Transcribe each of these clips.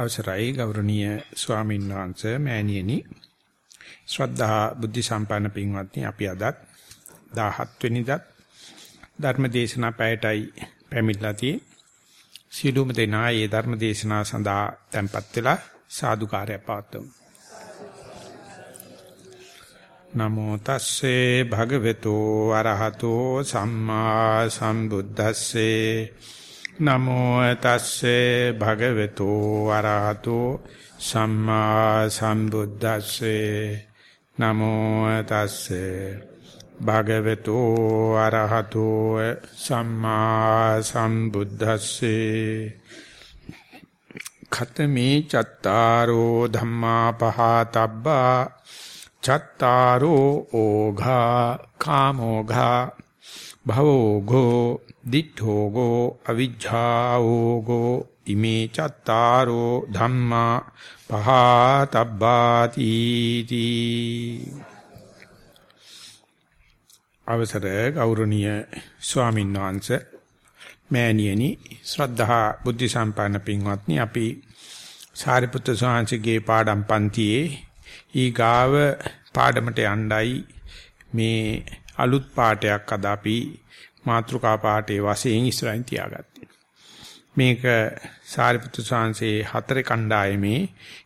අවසරයි ගෞරවනීය ස්වාමීන් වහන්සේ මෑණියනි. ශ්‍රද්ධා බුද්ධ සම්පන්න පින්වත්නි අපි අදත් 17 වෙනිදා ධර්ම දේශනා පැයටයි පැමිණලා තියෙන්නේ. සියලුම දෙනා මේ ධර්ම දේශනාව සඳහා tempත් වෙලා සාදුකාරය පවත්වමු. නමෝ තස්සේ භගවතු අරහතෝ සම්මා සම්බුද්දස්සේ නමෝ තස්සේ භගවතු අරහතෝ සම්මා සම්බුද්දස්සේ. නමෝ තස්සේ භගවතු අරහතෝ සම්මා සම්බුද්දස්සේ. ඛතමේ චත්තාරෝ ධම්මා පහතබ්බා. චත්තාරෝ ඕඝා කාමෝඝා භවෝඝෝ දිඨෝගෝ අවිජ්ජාෝගෝ ඉමේ චත්තාරෝ ධම්මා පහතබ්බාති තී අවසර ගෞරවනීය ස්වාමීන් වහන්සේ මෑණියනි ශ්‍රද්ධා බුද්ධ සම්පන්න පින්වත්නි අපි සාරිපුත්‍ර ස්වාමීන්ගේ පාඩම් පන්තියේ ඊ ගාව පාඩමට යණ්ඩයි මේ අලුත් පාඩයක් අද අපි මාත්‍රිකා පාඨයේ වශයෙන් ඉස්සරහින් තියාගත්තේ. මේක සාරිපුත්‍ර සාංශේ හතරේ කණ්ඩායමේ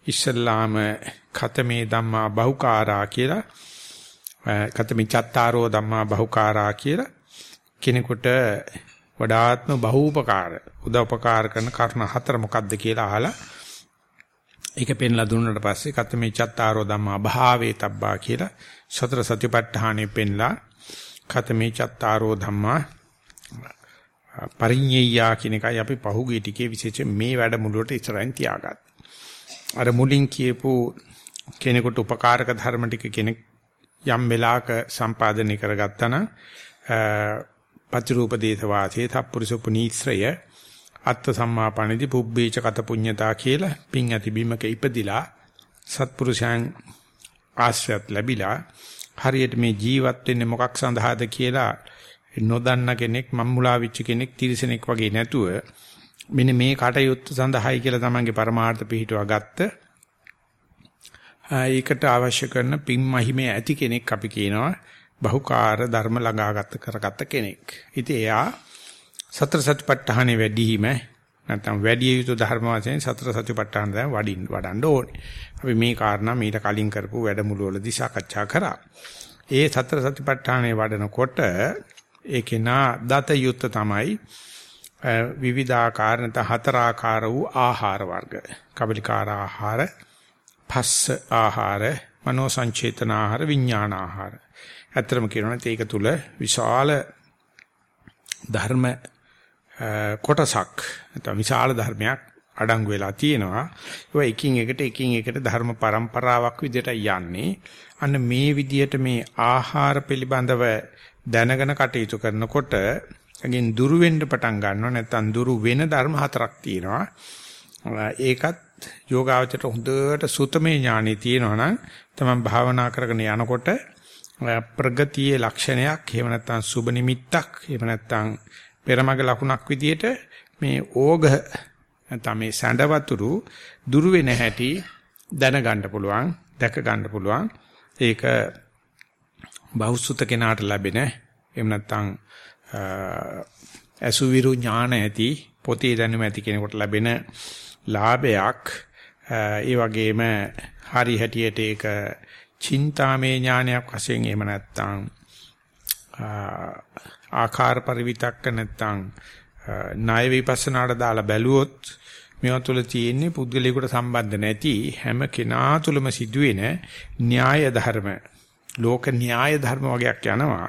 ඉස්සල්ලාම ඛතමේ ධම්මා බහුකාරා කියලා ඛතමේ චත්තාරෝ ධම්මා බහුකාරා කියලා කෙනෙකුට වඩාත්ම බහූපකාර උදව්පකාර කරන කර්ණ හතර මොකක්ද කියලා අහලා ඒක පෙන්ලා දුන්නාට පස්සේ ඛතමේ චත්තාරෝ ධම්මා භාවේ තබ්බා කියලා සතර සතිපට්ඨානෙ පෙන්ලා කතමේ චත්තාරෝ ධම්මා පරිඤ්ඤයා කියන එකයි අපි පහුගිය ටිකේ විශේෂයෙන් මේ වැඩමුළුවට ඉස්සරහින් තියාගත්තා. අර මුලින් කියපු කෙනෙකුට උපකාරක ධර්ම ටික කෙනෙක් යම් වෙලාවක සම්පාදනය කරගත්තා නම් පතිරූප දේශ වාසයේ තප්පුරුෂ පුනීත්‍රය අත්ත සම්මාපණිදි පුබ්බේච කත පුඤ්ඤතා කියලා පිං ඇති බිමක ඉපදිලා සත්පුරුෂයන් ආශ්‍රයත් ලැබිලා හරියට මේ ජීවත් වෙන්නේ මොකක් සඳහාද කියලා නොදන්න කෙනෙක් මම්මුලා වෙච්ච කෙනෙක් තිරසනෙක් වගේ නැතුව මෙන්න මේ කටයුත්ත සඳහායි කියලා තමන්ගේ පරමාර්ථ පිහිටුවා ගත්ත ඒකට අවශ්‍ය කරන පින්මහිමේ ඇති කෙනෙක් අපි කියනවා බහුකාර ධර්ම ළඟාගත කරගත්ත කෙනෙක්. ඉතින් එයා සතර සතිපට්ඨානෙ වැඩිහිම නැත්නම් වැඩි යුතු ධර්ම වශයෙන් සතර සතිපට්ඨාන දැන් වඩින්න වඩන්න ඕනේ. අපි මේ කාරණා මීට කලින් කරපු වැඩමුළුවලදී සාකච්ඡා කරා. ඒ සතර සතිපට්ඨානේ වඩනකොට ඒකේ නා දත යුත්ත තමයි විවිධාකාර නැත හතරාකාර වූ ආහාර වර්ග. කබලිකාර ආහාර, පස්ස ආහාර, මනෝ සංචේතන ආහාර, විඥාන ආහාර. ඇත්තම කියනවා ඒක තුල විශාල ධර්ම කොටසක් නැත්නම් විශාල ධර්මයක් අඩංගු වෙලා තියෙනවා. ඒවා එකින් එකට එකින් එකට ධර්ම પરම්පරාවක් විදිහට යන්නේ. අන්න මේ විදිහට මේ ආහාර පිළිබඳව දැනගෙන කටයුතු කරනකොට අගින් දුරු වෙන්න පටන් ගන්නවා නැත්නම් දුරු වෙන ධර්ම හතරක් තියෙනවා. ඒකත් යෝගාවචරයට හොඳට සුතමේ ඥානෙ තියෙනවා නම් තමයි භාවනා කරගෙන යනකොට ප්‍රගතියේ ලක්ෂණයක් එහෙම නැත්නම් සුබ නිමිත්තක් එහෙම නැත්නම් පෙරමග ලකුණක් විදියට මේ ඕඝ නැත්නම් මේ සැඬ වතුරු දුරු වෙන හැටි දැනගන්න පුළුවන් දැක ගන්න පුළුවන්. ඒක බහුසුත කෙනාට ලැබෙන එහෙම නැත්නම් අසුවිරු ඥාන ඇති පොතේ දැනුම ඇති කෙනෙකුට ලැබෙන ලාභයක්. ඒ වගේම හරි හැටියට ඒක චින්තාමේ ඥානයක් වශයෙන් එහෙම නැත්නම් ආකාර පරිවිතක්ක නැත්නම් ණය විපස්සනාට දාලා බැලුවොත් මේවා තුළ තියෙන්නේ පුද්ගලයාට සම්බන්ධ නැති හැම කෙනා තුළම සිදුවෙන න්‍යාය ධර්ම. ලෝක න්‍යාය ධර්ම වගේක් යනවා.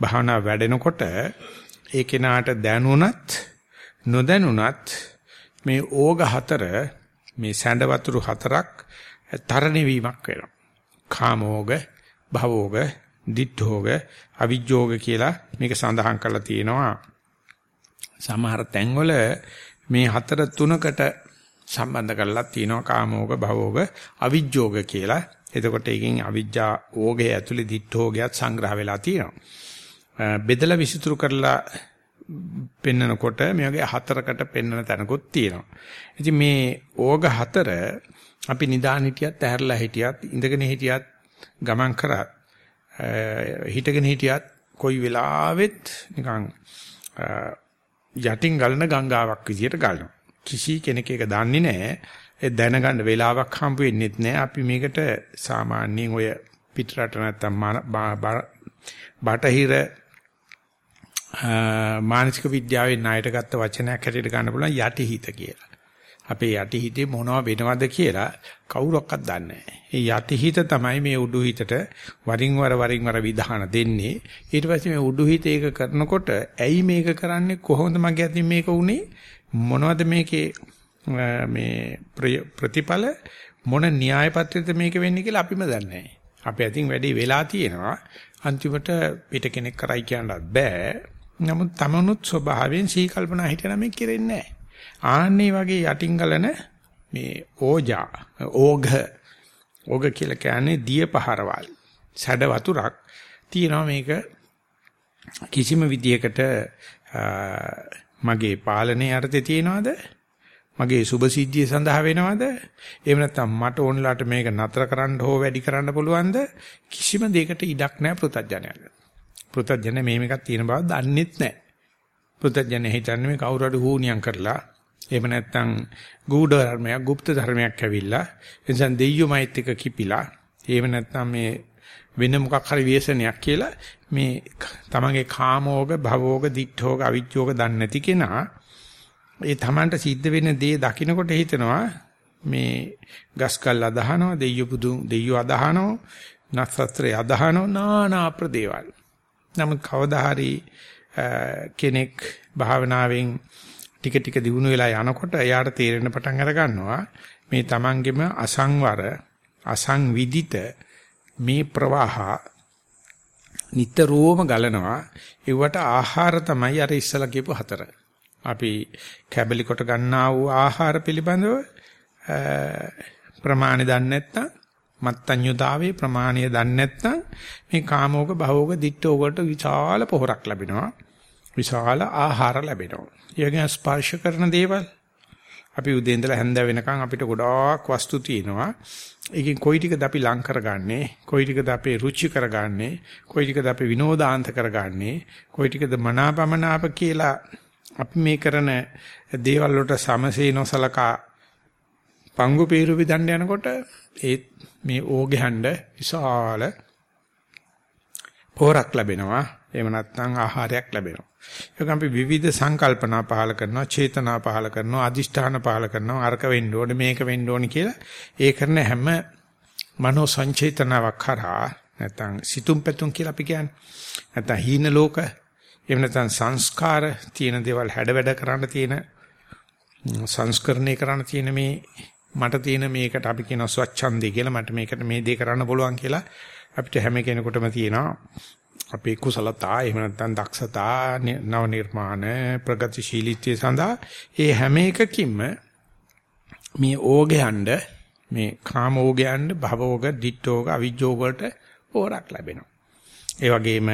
භාවනා වැඩෙනකොට ඒ කෙනාට දැනුණත් නොදැනුණත් මේ ඕග හතර මේ සැඬ වතුරු හතරක් තරණ වීමක් වෙනවා. කාමෝග භවෝග දිඨෝග අවිජ්ජෝග කියලා මේක සඳහන් කරලා තියෙනවා. සමහර තැන්වල මේ හතර තුනකට සම්බන්ධ කරලා තියෙනවා. කාමෝග භවෝග අවිජ්ජෝග කියලා. එතකොට එකකින් අවිජ්ජා ඕගේ ඇතුලේ දිඨෝගයත් සංග්‍රහ වෙලා තියෙනවා. බෙදලා විසිතුරු කරලා පෙන්නකොට මේ වගේ හතරකට පෙන්නන තැනකුත් තියෙනවා. ඉතින් මේ ඕග හතර අපි නිදාන හිටියත් ඇහැරලා හිටියත් ඉඳගෙන හිටියත් ගමන් කරත් හිටගෙන හිටියත් කොයි වෙලාවෙත් නිකන් යටින් ගලන ගංගාවක් විදියට ගලනවා. කිසි කෙනෙක් ඒක දන්නේ නැහැ. ඒ දැනගන්න වෙලාවක් හම්බ වෙන්නේත් නැහැ. අපි මේකට සාමාන්‍යයෙන් ඔය පිටරට නැත්තම් බටහිර මානසික විද්‍යාවේ ණයට ගත්ත වචනයක් හැටියට ගන්න පුළුවන් යටිහිත කියලා. අපේ යටිහිතේ මොනව වෙනවද කියලා කවුරක්වත් දන්නේ නැහැ. ඒ යටිහිත තමයි මේ උඩුහිතට වරින් වර වරින් වර විධාන දෙන්නේ. ඊට පස්සේ මේ උඩුහිත ඒක කරනකොට ඇයි මේක කරන්නේ කොහොමද මගේ අතින් මේක උනේ මොනවද මේකේ මේ ප්‍රතිඵල මොන න්‍යාය පත්‍රයද මේක වෙන්නේ කියලා අපිම දන්නේ නැහැ. අපේ අතින් වැඩි වෙලා තියෙනවා. අන්තිමට පිට කෙනෙක් කරයි කියන්නත් බෑ. නමුත් තමනුත් ස්වභාවයෙන් සී කල්පනා හිතන මේ කෙරෙන්නේ නැහැ. ආන්නේ වගේ යටින් ගලන මේ ඕජා ඕඝ. ඕඝ කියලා කියන්නේ දිය පහරවල් සැඩ වතුරක් තියෙනවා මේක කිසිම විදියකට මගේ පාලනයේ අර්ථය තියනවාද? මගේ සුභ සිද්ධිය සඳහා වෙනවද? එහෙම නැත්නම් මට ඕනලාට මේක නතර කරන්න හෝ වැඩි කරන්න පුළුවන්ද? කිසිම දෙයකට ඉඩක් නැහැ පෘථජ්ජනයට පෘථජ්ජන මේ මේකක් තියෙන බව දන්නෙත් නැහැ. පෘථජ්ජන හිතන්නේ මේ කවුරු හරි හුනියම් කරලා එහෙම නැත්නම් ගූඪ ධර්මයක්, গুপ্ত ධර්මයක් ඇවිල්ලා එනිසා දෙයියොමයිත් එක කිපිලා එහෙම නැත්නම් මේ වෙන මොකක් හරි ව්‍යසනයක් කියලා මේ තමන්ගේ කාමෝග, භවෝග, දිඨෝග, අවිජ්ජෝග දන්නේ නැති කෙනා ඒ තමන්ට සිද්ධ වෙන දේ දකින්නකොට හිතනවා මේ ගස්කල් අදහනවා, දෙයියෝ බුදු දෙයියෝ අදහනවා, නක්ෂත්‍රය අදහනවා, නානා ප්‍රදේවල්. නමුත් කවදා හරි කෙනෙක් භාවනාවෙන් ටික ටික දිනු වෙලා යනකොට එයාට තේරෙන පටන් අර ගන්නවා මේ Tamanගෙම අසංවර අසංවිදිත මේ ප්‍රවාහ නිතරම ගලනවා ඒවට ආහාර තමයි අර ඉස්සලා කියපු හතර. අපි කැබලි කොට ගන්නා වූ ආහාර පිළිබඳව ප්‍රමාණය දන්නේ නැත්නම් මත්ඤ්‍යතාවේ ප්‍රමාණය දන්නේ නැත්නම් මේ කාමෝග භවෝග දිට්ඨෝග වලට විශාල පොහොරක් ලැබෙනවා. විශාල ආහාර ලැබෙනවා. ඊගෙන ස්පර්ශ කරන දේවල් අපි උදේ ඉඳලා හැන්ද වෙනකන් අපිට ගොඩාක් වස්තු තියෙනවා. ඒකෙන් කොයි ටිකද අපි ලං කරගන්නේ? කොයි ටිකද අපේ රුචි කරගන්නේ? කොයි ටිකද අපි විනෝදාන්ත කරගන්නේ? කොයි ටිකද මනාපමනාප කියලා අපි මේ කරන දේවල් වලට සමසේ නොසලකා පංගු peeru විදන්න යනකොට ඒ මේ ඕගෙහඬ විශාල පෝරක් ලැබෙනවා. එහෙම නැත්නම් ආහාරයක් ලැබෙනවා. ඒක අපි විවිධ සංකල්පනා පහල කරනවා, චේතනා පහල කරනවා, අදිෂ්ඨාන පහල කරනවා, අරක වෙන්න ඕනේ, මේක වෙන්න ඕනේ කියලා ඒ කරන හැම මනෝ සංචේතනාවක් කරා නැත්නම් සිතුම් පැතුම් කියලා අපි කියන්නේ. නැත්නම් හීන ලෝක, එහෙම නැත්නම් සංස්කාර තියෙන දේවල් හැඩ වැඩ කරන්න තියෙන සංස්කරණය කරන්න තියෙන මේ මට තියෙන මේකට අපි කියන ස්වච්ඡන්දය කියලා මට මේකට මේ දේ කරන්න පුළුවන් කියලා අපිට හැම කෙනෙකුටම තියෙනවා. අපේ කුසලතා එහෙම නැත්නම් දක්ෂතා නව නිර්මාණ ප්‍රගතිශීලීත්වය සඳහා ඒ හැම එකකින්ම මේ ඕගයන්ඩ මේ කාම ඕගයන්ඩ භවෝග දිට්ඨෝග අවිජ්ජෝග වලට පෝරක් ලැබෙනවා. ඒ වගේම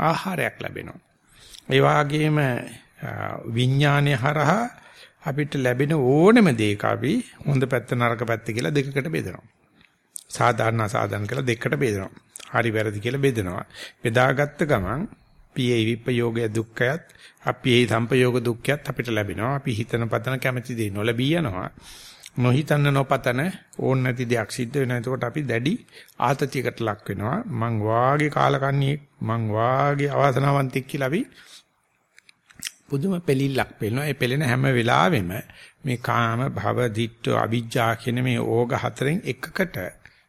ආහාරයක් ලැබෙනවා. ඒ වගේම විඥානය හරහා අපිට ලැබෙන ඕනම දෙයක අපි හොඳ පැත්ත නරක පැත්ත කියලා දෙකකට බෙදනවා. සාධාරණ අසාධාරණ කියලා දෙකකට බෙදනවා හරි වැරදි කියලා බෙදනවා. බෙදාගත්ත ගමන් පියේ විපයෝගය දුක්ඛයත් අපේ සම්පයෝග දුක්ඛයත් අපිට ලැබෙනවා. අපි හිතන පතන කැමැති දේ නොලැබී යනවා. නොහිතන්න නොපතන ඕන නැති දෙයක් සිද්ධ වෙනවා. එතකොට අපි දැඩි ආතතියකට ලක් වෙනවා. මං වාගේ කාලකන්ණියෙක් මං වාගේ අවාසනාවන්තෙක් කියලා අපි පුදුම පෙලිල්ලක් පෙළනවා. ඒ පෙළෙන හැම වෙලාවෙම මේ කාම භව දිට්ඨ අවිජ්ජා කියන මේ ඕග හතරෙන් එකකට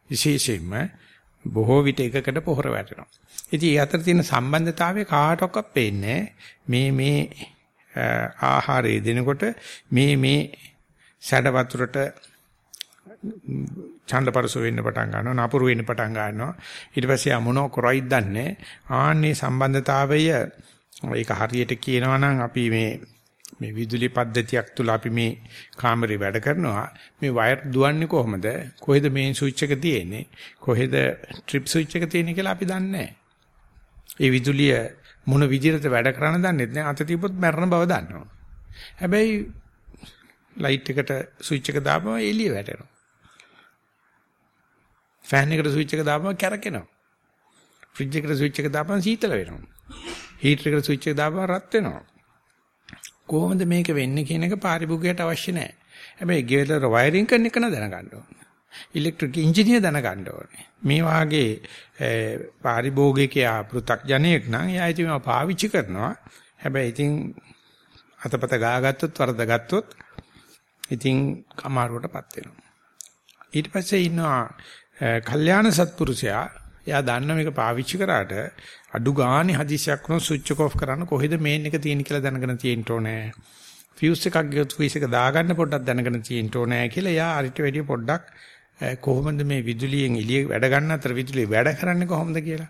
විශේෂයෙන්ම බොහෝ විට එකකට පොහොර වැටෙනවා. ඉතින් ඒ අතර තියෙන සම්බන්ධතාවය කාටවත් පේන්නේ මේ මේ ආහාරය දෙනකොට මේ මේ සැඩ වතුරට ඡන්දපරස වෙන්න පටන් ගන්නවා නපුරු වෙන්න පටන් ගන්නවා. ඊට පස්සේ මොනෝ කරයිද දන්නේ ආන්නේ සම්බන්ධතාවය ඒක හරියට කියනවා නම් අපි මේ මේ විදුලි පද්ධතියක් තුල අපි මේ කාමරේ වැඩ කරනවා මේ වයර් දුවන්නේ කොහොමද කොහෙද මේන් ස්විච් එක තියෙන්නේ කොහෙද ට්‍රිප් ස්විච් එක තියෙන්නේ කියලා අපි දන්නේ ඒ විදුලිය මොන විදිහට වැඩ කරන්න දන්නේ නැහැ. අත තිබ්බොත් මැරෙන බව දන්නවා. හැබැයි ලයිට් එකට ස්විච් එක දාපම එළිය වැටෙනවා. ෆෑන් එකට ස්විච් එක දාපම කැරකෙනවා. ෆ්‍රිජ් එකට ස්විච් එක දාපම සීතල වෙනවා. හීටර් එකට ස්විච් එක දාපම රත් වෙනවා. කොහොමද මේක වෙන්නේ කියන එක පාරිභෝගිකයට අවශ්‍ය නැහැ. හැබැයි ගෙදර වයරින් කරන එක න දැනගන්න ඕනේ. ඉලෙක්ට්‍රික් ඉංජිනේර දැනගන්න ඕනේ. මේ වාගේ පාරිභෝගිකයා පෘ탁ජනයෙක් නම් එයා ඉතින් පාවිච්චි කරනවා. හැබැයි ඉතින් අතපත ගාගත්තොත් වරදගත්තොත් ඉතින් අමාරුවටපත් වෙනවා. ඊට පස්සේ ඉන්නවා කල්යාණ සත්පුරුෂයා එයා දන්න මේක පාවිච්චි කරාට අඩු ගානේ හදිසියක් වුණොත් ස්විච් එක ඔෆ් කරන්න කොහෙද මේන් එක තියෙන කියලා දැනගෙන තියෙන්න ඕනේ. ෆියුස් එකක් ගියොත් ෆියුස් එක දාගන්න පොඩ්ඩක් දැනගෙන තියෙන්න ඕනේ කියලා එයා අරිට වැඩි පොඩ්ඩක් කොහොමද මේ විදුලියෙන් එළිය වැඩ ගන්න අතර විදුලිය වැඩ කරන්නේ කොහොමද කියලා.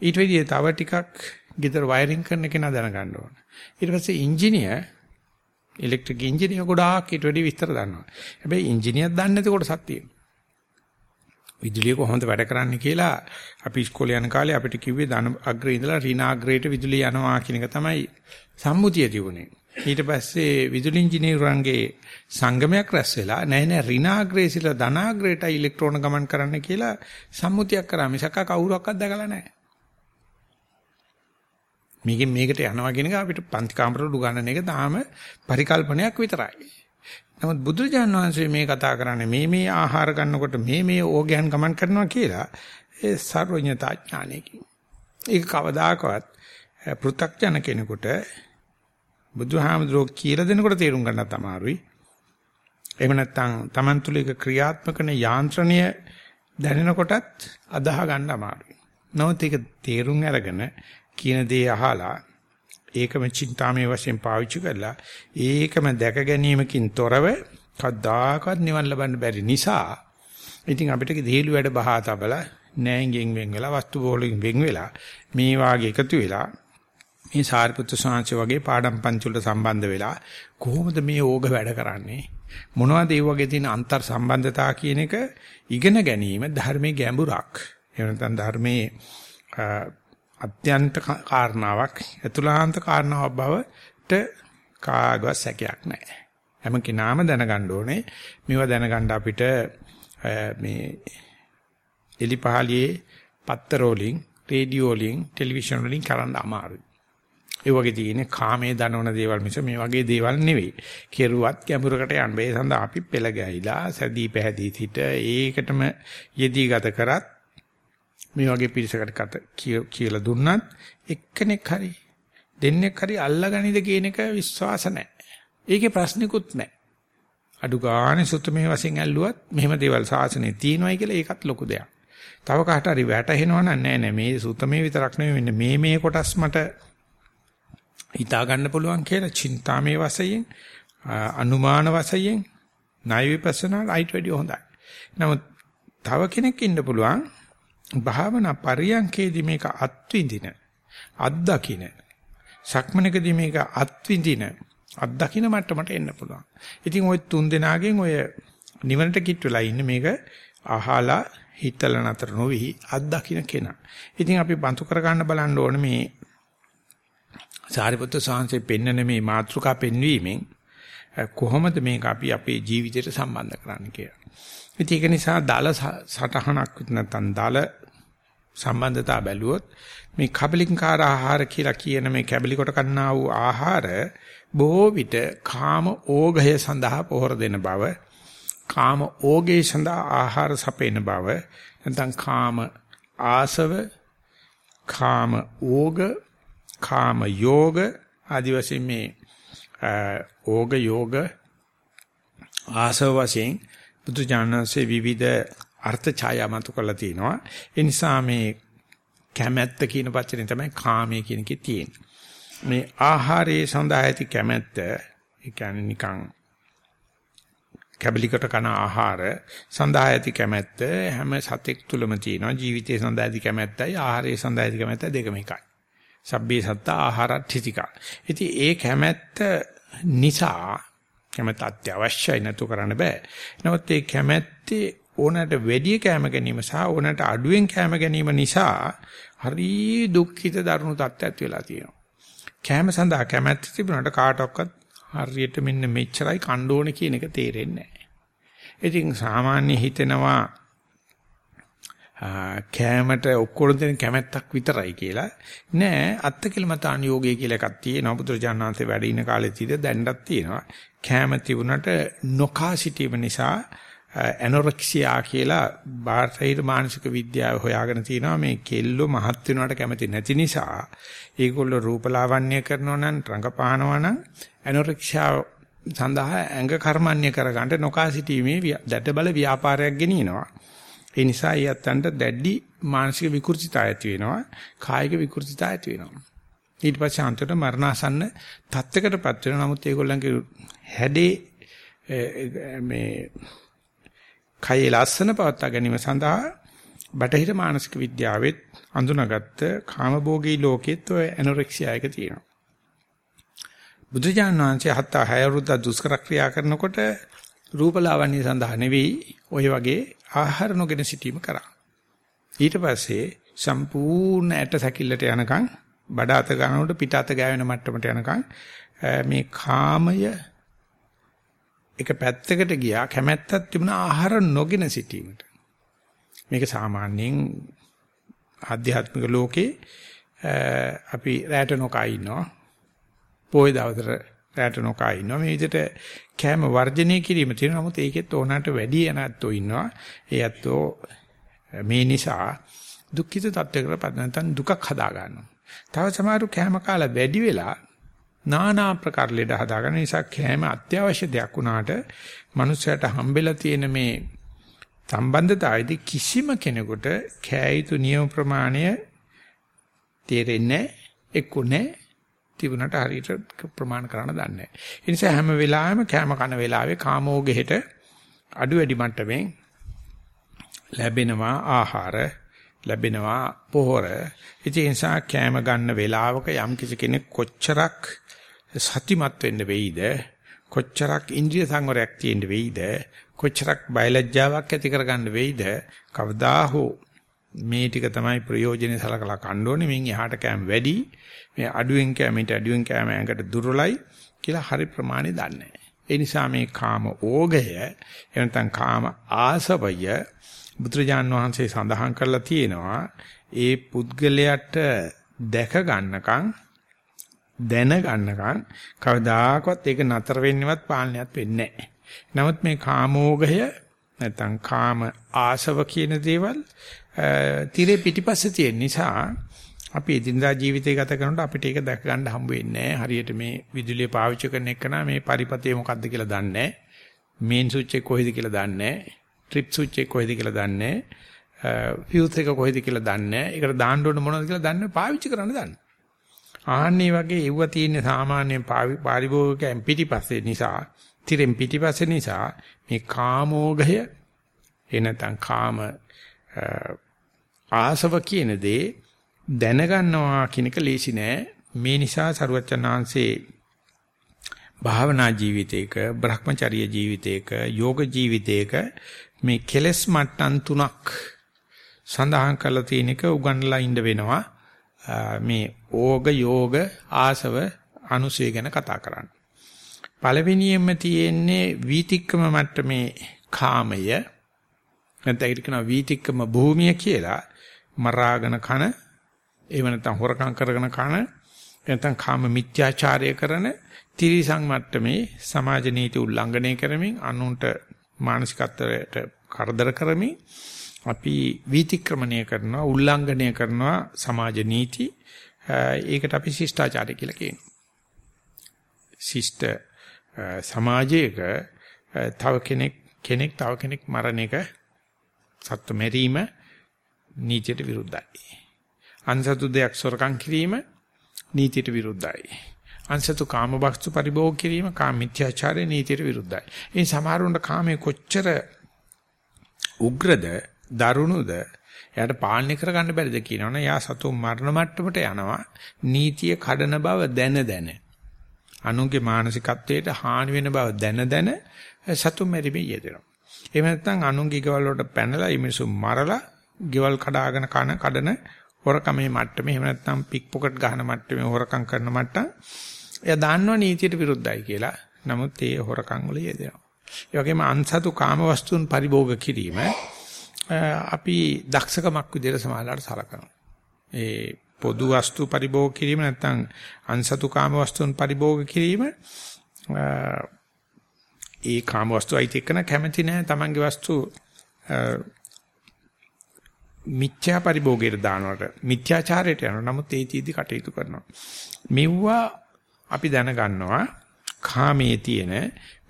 ඊට වැඩිය තව ටිකක් ගෙදර වයරින් කරන කෙනා දැනගන්න ඕන. ඊට පස්සේ ඉංජිනේර් ඉලෙක්ට්‍රික් ඉංජිනේර් ගොඩාක් ඊට වැඩි විස්තර දන්නවා. හැබැයි ඉංජිනේර් දන්නේ නැති කොටසක් තියෙනවා. විදුලිය කොහොමද වැඩ කරන්නේ කියලා අපි ඉස්කෝලේ යන කාලේ අපිට කිව්වේ ධන අග්‍රේ ඉඳලා ඍණාග්‍රේට විදුලිය යනවා කියන එක තමයි සම්මුතිය තිබුණේ. ඊට පස්සේ විදුලි ඉංජිනේරුවන්ගේ සංගමයක් රැස් වෙලා නෑ නෑ ඍණාග්‍රේ සිට ධනාග්‍රේට ඉලෙක්ට්‍රෝන ගමන් කරන්න කියලා සම්මුතියක් කරා මිසක කවුරක්වත් දැකලා නෑ. මේකෙන් මේකට යනවා කියන එක අපිට පන්ති කාමරවල උගන්වන එක තාම පරිකල්පනයක් විතරයි. නමුත් බුදුරජාණන් වහන්සේ මේ කතා කරන්නේ මේ මේ ආහාර ගන්නකොට මේ මේ ඕගයන් ගමන් කරනවා කියලා ඒ සර්වඥතා ඥානයකින්. ඒක කවදාකවත් පෘථග්ජන කෙනෙකුට බුදුහාමුදුරුවෝ කියලා දෙනකොට තේරුම් ගන්නත් අමාරුයි. එහෙම නැත්නම් Taman තුල එක ක්‍රියාත්මකන යාන්ත්‍රණය දැනෙනකොටත් අදාහ ගන්න අමාරුයි. නමුත් ඒක තේරුම් අරගෙන කියන දේ අහලා ඒකම චින්තාමය වශයෙන් පාවිච්චි කරලා ඒකම දැක ගැනීමකින් තොරව කවදාකවත් නිවන් ලබන්න බැරි නිසා ඉතින් අපිට දේලු වැඩ බහා තබලා නෑංගෙන් වෙන් වෙලා වස්තු බෝලෙන් වෙන් වෙලා මේ වාගේ එකතු වෙලා මේ සාරිපුත්‍ර සාංශ වගේ පාඩම් පන්ති වලට සම්බන්ධ වෙලා කොහොමද මේ ඕග වැඩ කරන්නේ? මොනවද ඒ වගේ තියෙන අන්තර් සම්බන්ධතා කියන එක ඉගෙන ගැනීම ධර්මයේ ගැඹුරක්. එහෙම නැත්නම් ධර්මයේ අත්‍යන්ත කාරණාවක් අතුලාන්ත කාරණාවක් බවට කාගවත් සැකයක් නැහැ. හැම කෙනාම දැනගන්න ඕනේ මේවා දැනගන්න අපිට මේ එලිපහලියේ පත්තර වලින් රේඩියෝ වලින් ටෙලිවිෂන් වලින් කරන්න අමාරුයි. ඒ වගේ තියෙන කාමයේ දනවන දේවල් මිස මේ වගේ දේවල් නෙවෙයි. කෙරුවත් ගැඹුරකට යන්න බෑ. ඒ සඳහා අපි පෙළ ගැහිලා සැදී පැහැදී සිට ඒකටම යෙදී ගත කරත් මේ වගේ පිරිසකට කත කියලා දුන්නත් එක්කෙනෙක් හරි දෙන්නෙක් හරි අල්ලගනිද කියන එක විශ්වාස නැහැ. ඒකේ ප්‍රශ්නිකුත් නැහැ. අඩු ගානේ සුත්තමේ වශයෙන් ඇල්ලුවත් මෙහෙම දේවල් සාසනේ තියෙනවයි කියලා ඒකත් ලොකු දෙයක්. තව කාට හරි වැටහෙනවා නම් නෑ නෑ මේ සුත්තමේ විතරක් නෙවෙයි මේ මේ කොටස් මට හිතා ගන්න පුළුවන් කියලා චින්තාමේ වශයෙන් අනුමාන වශයෙන් ණය විපස්සනා ලයිට් වැඩි හොඳයි. නමුත් තව කෙනෙක් ඉන්න පුළුවන් භාවනා පරියන්කේදී මේක අත්විඳින අත්දකින සක්මනකදී මේක අත්විඳින අත්දකින මට්ටමට එන්න පුළුවන්. ඉතින් ওই තුන් දෙනාගෙන් ඔය නිවනට කිට් වෙලා ඉන්නේ මේක අහලා හිතල නතර නොවි අත්දකින කෙනා. ඉතින් අපි බඳු කර ගන්න බලන්න ඕනේ මේ සාරිපුත්‍ර සාංශේ පෙන්නන මේ මාතෘකා පෙන්වීමෙන් කොහොමද මේක අපි අපේ ජීවිතයට සම්බන්ධ කරන්නේ කියලා. ඉතින් ඒක නිසා දාල සටහනක් නැත්නම් දාල සම්බන්ධතා බැලුවොත් මේ කබලින්කාර ආහාර කියලා කියන මේ කැබලි කොට ගන්නා වූ ආහාර බොහෝ විට කාම ඕඝය සඳහා පොහොර දෙන බව කාම ඕගේ සඳහා ආහාර සපේන බව නැත්නම් කාම ආසව කාම ඕග කාම යෝග ආදි වශයෙන් මේ ඕග යෝග ආසව වශයෙන් බුදු ඥානසේ විවිධ අර්ථ ඡායා මතු කරලා තිනවා. ඒ නිසා මේ කැමැත්ත කියන වචනේ තමයි කාමයේ කියන එකේ තියෙන්නේ. මේ ආහාරයේ සඳහා ඇති කැමැත්ත ඒ කියන්නේ නිකන් කැබලිකට කන ආහාර සඳහා ඇති කැමැත්ත හැම සතෙක් තුලම තියෙනවා ජීවිතයේ සඳහා ඇති කැමැත්තයි ආහාරයේ සඳහා ඇති කැමැත්ත දෙකම එකයි. සබ්බේ සත්ත ආහාරට්ඨිතිකා. ඉතින් ඒ කැමැත්ත නිසා කැමැත්ත අත්‍යවශ්‍යයි නැතු කරන්න බෑ. නමුත් ඒ කැමැත්තේ ඕනට වැඩි කැම ගැනීම සහ ඕනට අඩුවෙන් කැම ගැනීම නිසා හරි දුක්ඛිත දරුණු තත්ත්වයක් වෙලා තියෙනවා. කැම සඳහා කැමැත්ත තිබුණාට කාටවත් හරියට මෙන්න මෙච්චරයි කණ්ඩ ඕනේ කියන එක තේරෙන්නේ නැහැ. ඉතින් සාමාන්‍ය හිතෙනවා කෑමට ඔක්කොම දෙන කැමැත්තක් විතරයි කියලා. නෑ අත්තිකිලමතාන යෝගය කියලා එකක් තියෙනවා. බුදුරජාණන්සේ වැඩ ඉන කාලේ තියද දැන්නක් තියෙනවා. කෑම තිබුණට නොකා සිටීම නිසා ඇනොරෙක්සියා කියලා බාහිර මානසික විද්‍යාව හොයාගෙන තිනවා. මේ කෙල්ලෝ මහත් වෙනවට කැමති නැති නිසා ඒගොල්ලෝ රූපලාවන්‍ය කරනවා නම් රංගපානවා නම් ඇනොරෙක්සියා සඳහා ඇඟ කර්මන්නේ කරගන්න නොකා සිටීමේ දැටබල ව්‍යාපාරයක් ගෙනියනවා. ඒ නිසා ඊයත්තන්ට දැඩි මානසික විකෘතිතා ඇති වෙනවා කායික විකෘතිතා ඇති වෙනවා. ඊට පස්සේ අන්තිමට මරණාසන්න තත්ත්වයකටපත් වෙනවා. නමුත් ඒගොල්ලන්ගේ හැඩේ මේ කයේ ලස්සන පවත්වා ගැනීම සඳහා බටහිර මානසික විද්‍යාවෙත් අඳුනගත්ත කාමභෝගී ලෝකෙත් ඔය ඇනොරෙක්සියා එක තියෙනවා. බුදුජානක වහන්සේ හත් හය අවුරුද්ද දුෂ්කර ක්‍රියා කරනකොට රූපලාවන්‍ය සඳහා නෙවෙයි ඔය වගේ ආහාර නොගෙන සිටීම කරා. ඊට පස්සේ සම්පූර්ණ ඇට සැකිල්ලට යනකම් බඩ අත ගන්නකොට පිට අත ගෑවෙන මට්ටමට යනකම් මේ කාමය එක පැත්තකට ගියා කැමැත්තක් තිබුණා ආහාර නොගෙන සිටීමට. මේක සාමාන්‍යයෙන් ආධ්‍යාත්මික ලෝකේ අපි රැට නොකා ඉන්නවා. පොයි දවසට රැට නොකා ඉන්නවා. මේ විදිහට කෑම වර්ජනය කිරීම තියෙනවා. නමුත් ඒකෙත් ඕනකට වැඩි යනත්තෝ ඉන්නවා. ඒ ඇත්තෝ මේ නිසා දුක්ඛිත තත්ත්වයකට පත් නැත්නම් දුකක් හදා ගන්නවා. තව සමහරු කෑම කාලා වැඩි වෙලා নানা ප්‍රකාර ලෙඩ හදා ගන්න නිසා කෑම අත්‍යවශ්‍ය දෙයක් වුණාට මනුස්සයට හම්බෙලා තියෙන මේ සම්බන්ධතාවයේදී කිසිම කෙනෙකුට කෑ යුතු නියම ප්‍රමාණය තේරෙන්නේ එක්කු නැහැ තිබුණට හරියට ප්‍රමාණ කරන්න දන්නේ නැහැ. ඒ නිසා හැම වෙලාවෙම කෑම කන වෙලාවේ කාමෝගෙහෙට අඩු වැඩි මට්ටමින් ලැබෙනවා ආහාර ලැබෙනවා පොහොර. ඉතින් ඒ නිසා කෑම ගන්න වෙලාවක යම් කිසි කෙනෙක් කොච්චරක් සතිමත් වෙන්න වෙයිද කොච්චරක් ඉන්ද්‍රිය සංවරයක් තියෙන්න වෙයිද කොච්චරක් බයලජ්ජාවක් ඇති කරගන්න වෙයිද කවදා හෝ මේ ටික තමයි ප්‍රයෝජනේ සලකලා කන්න ඕනේ. මින් එහාට කෑම වැඩි මේ අඩුවෙන් කෑමට අඩුවෙන් කෑම ඇඟට දුර්වලයි කියලා හරි ප්‍රමාණය දන්නේ ඒ නිසා මේ කාම ඕගය එනතන් කාම ආසවය බුදුරජාන් වහන්සේ සඳහන් කරලා තියෙනවා. ඒ පුද්ගලයාට දැක ගන්නකම් දැන ගන්නකම් කවදාකවත් ඒක නතර වෙන්නවත් පාලනයක් වෙන්නේ නැහැ. නමුත් මේ කාමෝගය නැත්නම් කාම ආසව කියන දේවල් තිරේ පිටිපස්සේ තියෙන නිසා අපි එදිනදා ජීවිතය ගත කරනකොට අපිට ඒක දැක ගන්න හම්බ වෙන්නේ හරියට මේ විදුලිය පාවිච්චි කරන එක නා මේ පරිපතේ මොකද්ද කියලා දන්නේ මේන් ස්විච් එක කොහෙද කියලා දන්නේ ට්‍රිප් ස්විච් එක කොහෙද කියලා දන්නේ ෆියුස් එක කොහෙද කියලා දන්නේ ඒකට දාන්න ඕන මොනවද කියලා දන්නේ පාවිච්චි කරන්න දන්නේ ආන්නේ වගේ එව්ව තියෙන සාමාන්‍ය පාරිභෝගිකයන් පිටිපස්සේ නිසා තිරෙන් පිටිපස්සේ නිසා මේ කාමෝගය එනතන් කාම ආසව කියන දේ දැනගන්නවා කියන එක ලේසි නෑ. මේ නිසා සරුවචනාංශේ භාවනා ජීවිතයක, Brahmacharya ජීවිතයක, යෝග ජීවිතයක මේ කෙලස් මට්ටම් තුනක් සඳහන් කරලා තියෙන එක උගන්ලා ඉන්න වෙනවා. මේ ඕග යෝග ආසව අනුසය ගැන කතා කරන්න. පළවෙනියෙන්ම තියෙන්නේ වීතික්කම මට්ටමේ කාමය නැත්නම් ඒකට කියනවා වීතික්කම භූමිය කියලා මරාගෙන කන එහෙම නැත්නම් හොරකම් කරගෙන කන නැත්නම් කාම මිත්‍යාචාරය කරන තිරිසං මට්ටමේ සමාජ නීති උල්ලංඝනය කරමින් අනුන්ට මානසිකත්වයට කරදර කරමින් අපි වීතික්‍රමණය කරනවා උල්ලංඝනය කරනවා සමාජ නීති. ඒකට අපි ශිෂ්ටාචාරය කියලා කියනවා. ශිෂ්ට සමාජයක තව කෙනෙක් කෙනෙක් තව කෙනෙක් මරණ එක සත්ත්ව මෙරීම නීතියට විරුද්ධයි අන්සතු දෙයක් සොරකම් කිරීම නීතියට විරුද්ධයි. අන්සතු කාමවස්තු පරිභෝග කිරීම කාම මිත්‍යාචාරය නීතියට විරුද්ධයි. ඒ සමහරුන්ට කාමයේ කොච්චර උග්‍රද, දරුණුද එයාට පාලනය කරගන්න බැරිද කියනවනේ. යා සතු මරණ මට්ටමට යනවා. නීතිය කඩන බව දැන දැන. අනුන්ගේ මානසිකත්වයට හානි වෙන බව දැන දැන සතු මෙරිමේ යෙදෙනවා. එහෙම නැත්නම් අනුන්ගේ ගෙවල් වලට පැනලා මේ මිනිස්සු මරලා ගෙවල් කඩාගෙන කන කඩන හොරකමේ මට්ටමේ එහෙම නැත්නම් පික් පොකට් ගහන මට්ටමේ හොරකම් කරන මට්ටම් එයා දන්නවා නීතියට විරුද්ධයි කියලා. නමුත් ඒ හොරකම් වල යෙදෙනවා. ඒ වගේම අන්සතු කාම වස්තුන් පරිභෝග කිරීම අපි දක්ෂකමක් විදිහට සමාජලාට සලකනවා. ඒ පොදු වස්තු පරිභෝග කිරීම නැත්නම් අන්සතු කාම වස්තුන් පරිභෝග කිරීම ඒ කාම වස්තු අයිති එක්කන කැමති නැහැ තමන්ගේ වස්තු මිත්‍යා පරිභෝගයට දානවට මිත්‍යාචාරයට යනවා. නමුත් ඒ තීදි කටයුතු කරනවා. මෙව්වා අපි දැනගන්නවා කාමයේ තියෙන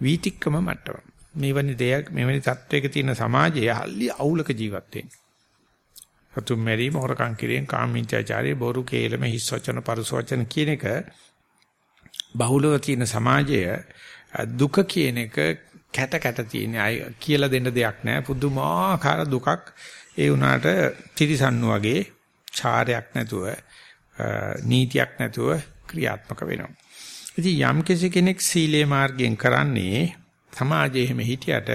වීතික්කම මට්ටම. මෙවැනි දෙයක් මෙවැනි තත්වයක තියෙන සමාජයේ හල්ලි අවුලක ජීවත් වෙන්නේ. සතුම් මෙරීම හොරකම් කිරීම කාමීත්‍යාචාරය බොරු කේලම හිස් වචන පරුස වචන කියන එක බහුලව තියෙන සමාජය දුක කියන එක කැට කැට තියෙන අය කියලා දෙන්න දෙයක් නැහැ පුදුමාකාර දුකක් ඒ වුණාට තිරිසන්නු වගේ චාරයක් නැතුව නීතියක් නැතුව ක්‍රියාත්මක වෙනවා. ඉතින් යම් කෙනෙක් සීලේ මාර්ගයෙන් කරන්නේ සමාජයේ එහෙම හිටියට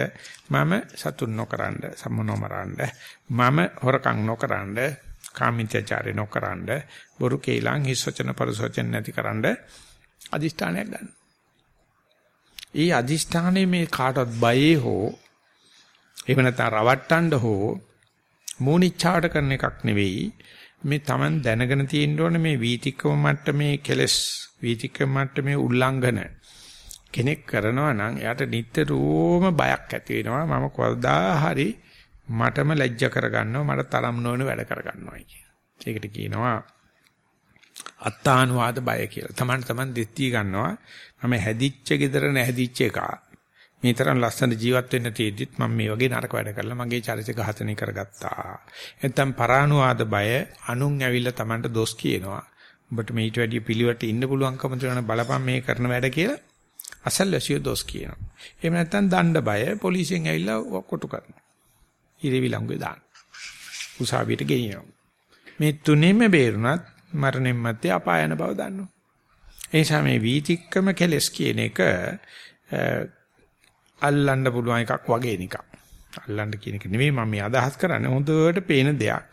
මම සතුන් නොකරනද සම්මනෝමරනද මම හොරකම් නොකරනද කාමීත්‍යචාරය නොකරනද බොරු කේලං හිස් වචන පරිසවචන නැතිකරනද අදිෂ්ඨානයක් ගන්න. ඊ අදිෂ්ඨානයේ මේ කාටවත් බයේ හෝ එහෙම නැත්නම් රවට්ටන්න හෝ මූණිච්චාවට කරන එකක් නෙවෙයි මේ Taman දැනගෙන තියෙන්න ඕනේ මේ වීතික්කම මට්ටමේ කෙලස් වීතික්කම මට්ටමේ උල්ලංඝන කෙනෙක් කරනවා නම් එයාට නිතරම බයක් ඇති වෙනවා මම කවදා හරි මටම ලැජ්ජ කරගන්නවා මට තරම් නොවන වැඩ කරගන්නවා කියන. ඒකට කියනවා අත්තානුවාද බය කියලා. Taman taman දෙත්ටි ගන්නවා මම හැදිච්ච gedara නැහැදිච්ච එක. මේ තරම් ලස්සන ජීවත් වෙන්න තියෙද්දිත් මම මේ වගේ නරක වැඩ කරලා මගේ චරිත ඝාතනය කරගත්තා. නැත්තම් පරානුවාද බය අනුන් ඇවිල්ලා Tamanට දොස් කියනවා. ඔබට මේ ඊට වැඩිය පිළිවෙට ඉන්න පුළුවන්කම තියෙන බලපන් මේ කරන වැඩ කියලා අසල්වැසිය දොස් කියනවා. එහෙම නැත්තම් දණ්ඩ බය පොලිසියෙන් ඇවිල්ලා කොටු කරනවා. ඉරේ විලංගුවේ දාන. උසාවියට ගෙනියනවා. මේ තුනේම බේරුණත් මරණයන් මැත්තේ අපායන බව දන්නවා. ඒ නිසා මේ වීතික්කම කෙලස් කියන එක අල්ලන්න පුළුවන් එකක් වගේ නිකන්. අල්ලන්න කියන එක නෙමෙයි මම මේ අදහස් කරන්නේ හොඳට පේන දෙයක්.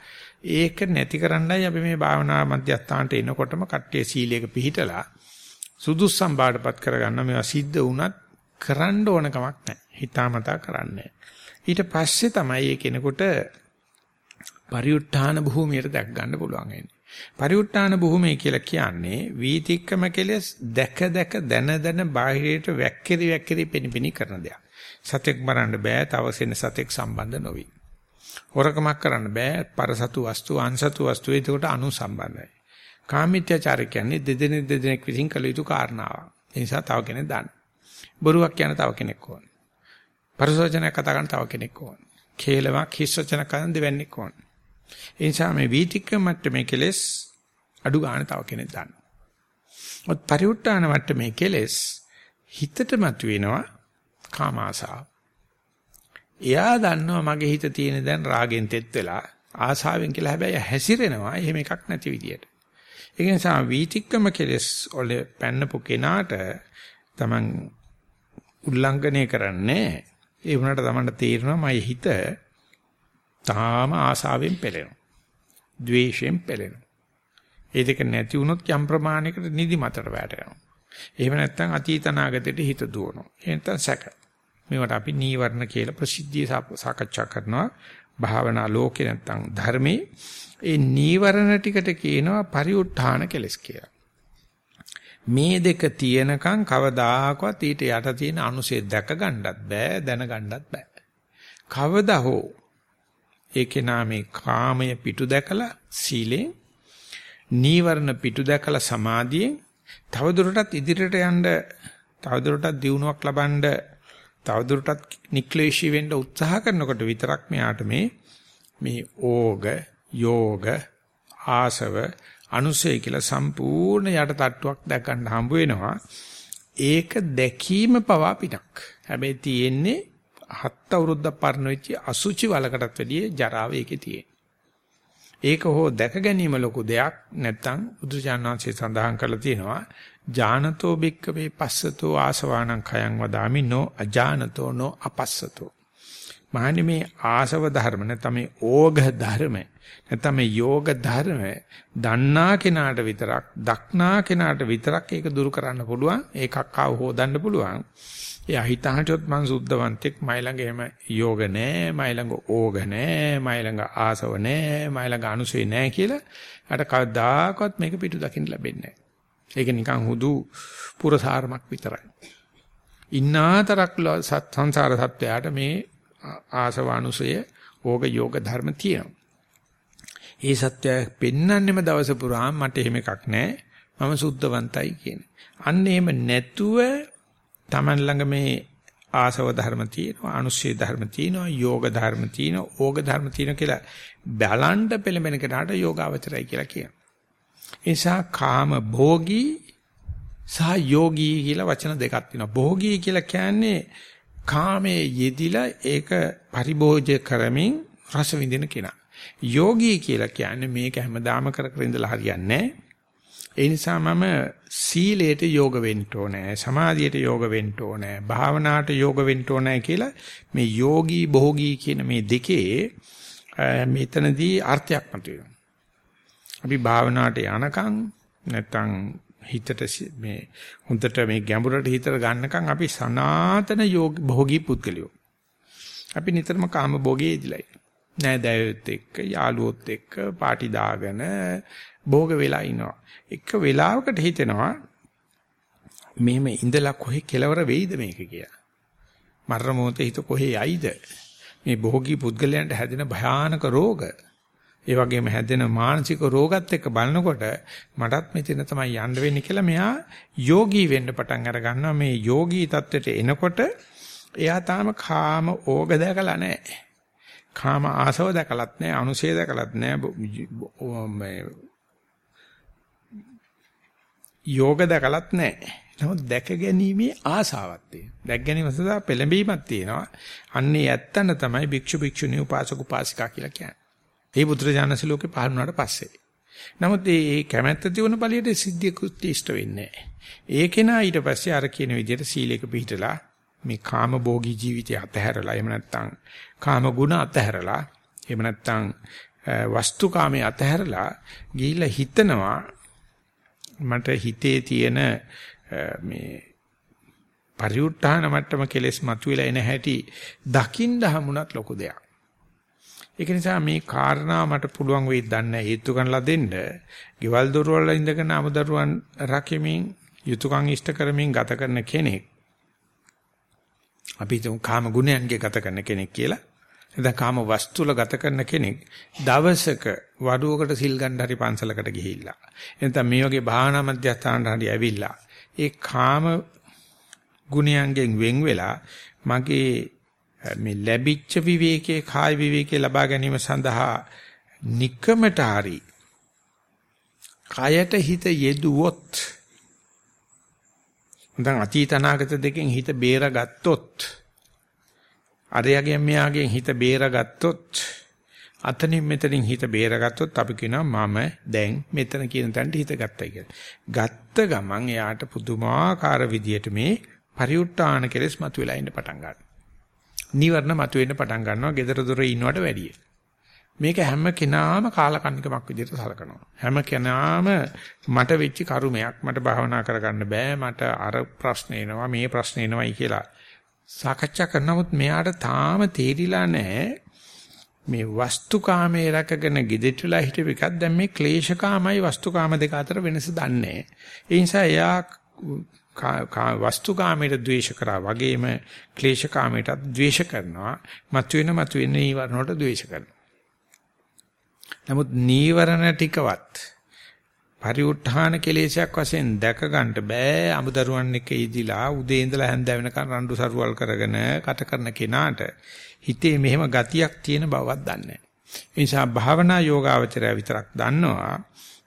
ඒක නැති කරන්නයි අපි මේ භාවනා මධ්‍යස්ථානට එනකොටම කට්ටිය සීලයක පිළිහිටලා සුදුස්සම් බාටපත් කරගන්න මේවා සිද්ධ වුණත් කරන්න ඕන කමක් නැහැ. හිතාමතා කරන්නේ. ඊට පස්සේ තමයි ඒ කෙනෙකුට පරිඋත්ථාන භූමියට දැක් ගන්න පුළුවන් වෙන්නේ. පරිඋත්ථාන භූමිය කියලා කියන්නේ වීතික්කම කෙලස් දැක දැක දන දන බාහිරයට වැක්කිරි වැක්කිරි පෙනිපෙනි කරන දෙයක්. සතෙක් මරන්න බෑ තවසෙන සතෙක් සම්බන්ධ නොවි. හොරකමක් කරන්න බෑ පරසතු වස්තු අන්සතු වස්තු ඒකට අනු සම්බන්ධයි. කාමීත්‍යචාර කියන්නේ දෙදෙනෙක් දෙදෙනෙක් විසින් කළ යුතු කාරණාවක්. ඒ නිසා තව කෙනෙක් දාන්න. බොරුවක් කියන තව කෙනෙක් ඕන. පරසවචනයක් කතා කරන තව කෙනෙක් ඕන. කේලමක් හිස් වචන කරන දෙවන්නේක් ඕන. ඒ නිසා මේ වීතික්ක මට්ටමේ කෙලෙස් අඩු ගන්න තව කෙනෙක් දන්නවා. ඔත් පරිඋත් ทาน මට්ටමේ කෙලෙස් හිතට මතුවෙනවා කාම ආසාව. එයා දන්නවා මගේ හිත තියෙන දැන් රාගෙන් තෙත් වෙලා ආසාවෙන් කියලා හැබැයි හැසිරෙනවා එහෙම එකක් නැති විදියට. ඒ නිසා වීතික්කම කෙලෙස් වල පැන්නපු කෙනාට තමන් උල්ලංඝනය කරන්නේ ඒ වුණාට තමන්ට තේරෙනවා මගේ හිත තාම ආසාවෙන් පෙළෙනවා. ද්වේෂයෙන් පෙළෙනවා. ඒ දෙක නැති වුණොත් යම් ප්‍රමාණයකට නිදි මතට වැටෙනවා. එහෙම නැත්නම් අතීත නාගතයට හිත දුවනවා. එහෙනම් සැක. මේවට අපි නීවරණ කියලා ප්‍රසිද්ධිය සාකච්ඡා කරනවා. භාවනා ලෝකේ නැත්නම් ධර්මයේ ඒ නීවරණ ටිකට කියනවා පරිඋත්ථාන කෙලස් කියලා. මේ දෙක තියෙනකන් කවදාකවත් ඊට යට තියෙන අනුසය දැක ගන්නත් බෑ දැන ගන්නත් බෑ. කවදා හෝ ඒකේ නාමේ කාමය පිටු දැකලා සීලෙන් නීවරණ පිටු දැකලා සමාධියෙන් තවදුරටත් ඉදිරියට යන්න තවදුරටත් දියුණුවක් ලබන්න තවදුරටත් නික්ලේශී වෙන්න උත්සාහ කරනකොට විතරක් මෙයාට මේ මේ ඕග යෝග ආසව අනුසය කියලා සම්පූර්ණ යට තට්ටුවක් දැක ගන්න හම්බ වෙනවා. ඒක දැකීම පවා පිටක්. හැබැයි තියෙන්නේ හත් අවුරුද්දක් පරණ වෙච්ච අසුචි වලකටත් වැඩිය ජරාව ඒකේ තියෙන. ඒක හෝ දැක ගැනීම ලොකු දෙයක් නැත්නම් බුදුචානන්සේ සඳහන් කරලා තියෙනවා ජානතෝ බික්කවේ පස්සතෝ ආසවාණං khයං වදාමි නෝ අජානතෝ නෝ අපස්සතෝ මහන්නේ මේ ආසව ධර්ම නැත්නම් මේ ඕඝ ධර්ම නැත්නම් මේ යෝග ධර්ම දන්නා කෙනාට විතරක් දක්නා කෙනාට විතරක් ඒක දුරු කරන්න පුළුවන් ඒකක් ආව හොදන්න පුළුවන්. එයා හිතහටත් මං සුද්ධවන්තෙක් මයි ළඟ එහෙම යෝග නෑ මයි ළඟ ඕඝ නෑ මයි ළඟ ආසව නෑ මයි ළඟ අනුසේ නෑ කියලා අර කවදාකවත් මේක පිටු දකින්න ලැබෙන්නේ නෑ. ඒක නිකන් හුදු පුරසාරමක් විතරයි. ඉන්නාතරක් සංසාර සත්‍යයට මේ ආසවානුසය ඕග යෝග ධර්ම තියෙනවා. ඒ සත්‍යය පෙන්වන්නෙම දවස පුරාම මට එහෙම එකක් නැහැ. මම සුද්ධවන්තයි කියන. අන්න එහෙම නැතුව Taman ළඟ මේ ආසව ධර්ම තියෙනවා, අනුශේ ධර්ම තියෙනවා, යෝග ධර්ම තියෙනවා, ඕග ධර්ම තියෙනවා කියලා බලන්න පෙළඹෙන කෙනාට යෝගාවචරයි කියලා කියනවා. ඒ නිසා කාම භෝගී සහ යෝගී කියලා වචන දෙකක් තියෙනවා. භෝගී කියලා කියන්නේ කාමයේ යෙදිලා ඒක පරිභෝජ්‍ය කරමින් රස විඳින කෙනා. යෝගී කියලා කියන්නේ මේක හැමදාම කර කර ඉඳලා හරියන්නේ ඒ නිසා මම සීලයට යෝග වෙන්න ඕනේ, සමාධියට යෝග වෙන්න ඕනේ, භාවනාවට යෝග වෙන්න ඕනේ කියලා මේ යෝගී භෝගී කියන මේ දෙකේ මෙතනදී අර්ථයක් මතුවෙනවා. අපි භාවනාවට යනකම් නැත්තම් හිතට මේ හොඳට මේ ගැඹුරට හිතට ගන්නකම් අපි සනාතන යෝග භෝගී පුද්ගලයෝ. අපි නිතරම කාම භෝගයේ ඉදිලයි. නෑදෑයොත් එක්ක යාළුවොත් එක්ක පාටි දාගෙන භෝග වෙලා ඉනවා. එක වෙලාවකට හිතෙනවා මෙහෙම ඉඳලා කොහේ කෙලවර වෙයිද මේක කියලා. මරණ මොහොතේ හිත කොහේ යයිද? මේ භෝගී පුද්ගලයන්ට හැදෙන භයානක රෝග ඒ වගේම හැදෙන මානසික රෝගත් එක්ක බලනකොට මටත් මෙතන තමයි යන්න වෙන්නේ කියලා මෙයා යෝගී වෙන්න පටන් අර ගන්නවා මේ යෝගී தත්වෙට එනකොට එයා තාම කාම ඕග දැකලා නැහැ කාම ආසව දැකලත් නැහැ අනුසය දැකලත් නැහැ යෝග දැකලත් නැහැ නමුත් දැක ගැනීමේ ආසාවක් තියෙනවා. දැක ගැනීම සඳහා පෙළඹීමක් තියෙනවා. අන්නේ ඇත්තන තමයි භික්ෂු භික්ෂුණී උපාසක උපාසිකා කියලා කියන්නේ. ඒ බුදුරජාණන්ස ලෝකේ පහළ වුණාට පස්සේ. නමුත් මේ කැමැත්ත තියුණු බලියට සිද්ධිය කුත්තිෂ්ඨ වෙන්නේ නැහැ. ඒ කෙනා ඊට පස්සේ අර කියන විදිහට සීලයක පිළිපදලා මේ කාම භෝගී ජීවිතය අතහැරලා එහෙම නැත්නම් කාම ගුණ අතහැරලා එහෙම නැත්නම් වස්තුකාමයේ අතහැරලා ගිහිල්ලා හිතනවා මට හිතේ තියෙන මේ පරිඋත්ථාන මට්ටම කෙලෙස් මතුවලා එන හැටි දකින්න හමුණත් ලොකු දෙයක්. ඒක නිසා මේ කාරණා මට පුළුවන් වෙයි දන්නේ හේතු ගන්නලා දෙන්න. ගෙවල් දොරවල් ඉඳගෙන අමුදරුවන් රකිමින් යුතුයකම් ඉෂ්ට කරමින් ගත කරන කෙනෙක්. අපි තුන් කාම ගුණයන්ගේ ගත කරන කෙනෙක් කියලා. එතන කාම වස්තුල ගත කරන කෙනෙක් දවසක වඩුවකට සිල් ගන්න හරි පන්සලකට ගිහිල්ලා. එතන මේ වගේ භාවනා මධ්‍යස්ථානට හරි ඇවිල්ලා. ඒ කාම ගුණයන්ගෙන් වෙන් වෙලා මගේ මේ ලැබිච්ච විවේකයේ කාය විවේකයේ ලබා ගැනීම සඳහා নিকමට හරි කයට හිත යෙදුවොත් දැන් අතීත අනාගත දෙකෙන් හිත බේරගත්තොත් අරයගෙන් මෙයාගෙන් හිත බේරගත්තොත් අතනින් මෙතනින් හිත බේරගත්තොත් අපි කියනවා මම දැන් මෙතන කියන තැනට හිත ගත්තයි කියලා. ගත්ත ගමන් එයාට පුදුමාකාර විදියට මේ පරිඋත් ทาน කෙලස් මතුවලා ඉන්න පටන් ගන්නවා. නීවරණ මතුවෙන්න පටන් ගන්නවා gedara dore ඉන්නවට වැඩිය. මේක හැම කෙනාම කාලකන්නිකමක් විදිහට සලකනවා. හැම කෙනාම මට වෙච්ච කරුමයක් මට භාවනා කරගන්න බෑ මට අර ප්‍රශ්න එනවා මේ ප්‍රශ්න එනවායි කියලා සාකච්ඡා කරනමුත් මෙයාට තාම තේරිලා නැහැ මේ වස්තුකාමයේ රැකගෙන gedetula හිටපු එකක් දැන් මේ ක්ලේශකාමයි වස්තුකාම දෙක අතර වෙනස දන්නේ. ඒ නිසා එයා වස්තුකාමයට ද්වේෂ කරා වගේම ක්ලේශකාමයටත් ද්වේෂ කරනවා. මතුවෙන මතුවෙන නීවරණ වලට ද්වේෂ කරනවා. නමුත් නීවරණ ටිකවත් පරිඋත්ථාන කෙලෙසයක් වශයෙන් දැක ගන්නට බෑ. අමුදරුවන් එක ඉදිලා උදේ ඉඳලා හැන්ද වෙනකන් රණ්ඩු සරුවල් කරගෙන කට කරන කෙනාට හිතේ මෙහෙම ගතියක් තියෙන බවවත් දන්නේ නැහැ නිසා භාවනා යෝගාවචරය විතරක් දන්නවා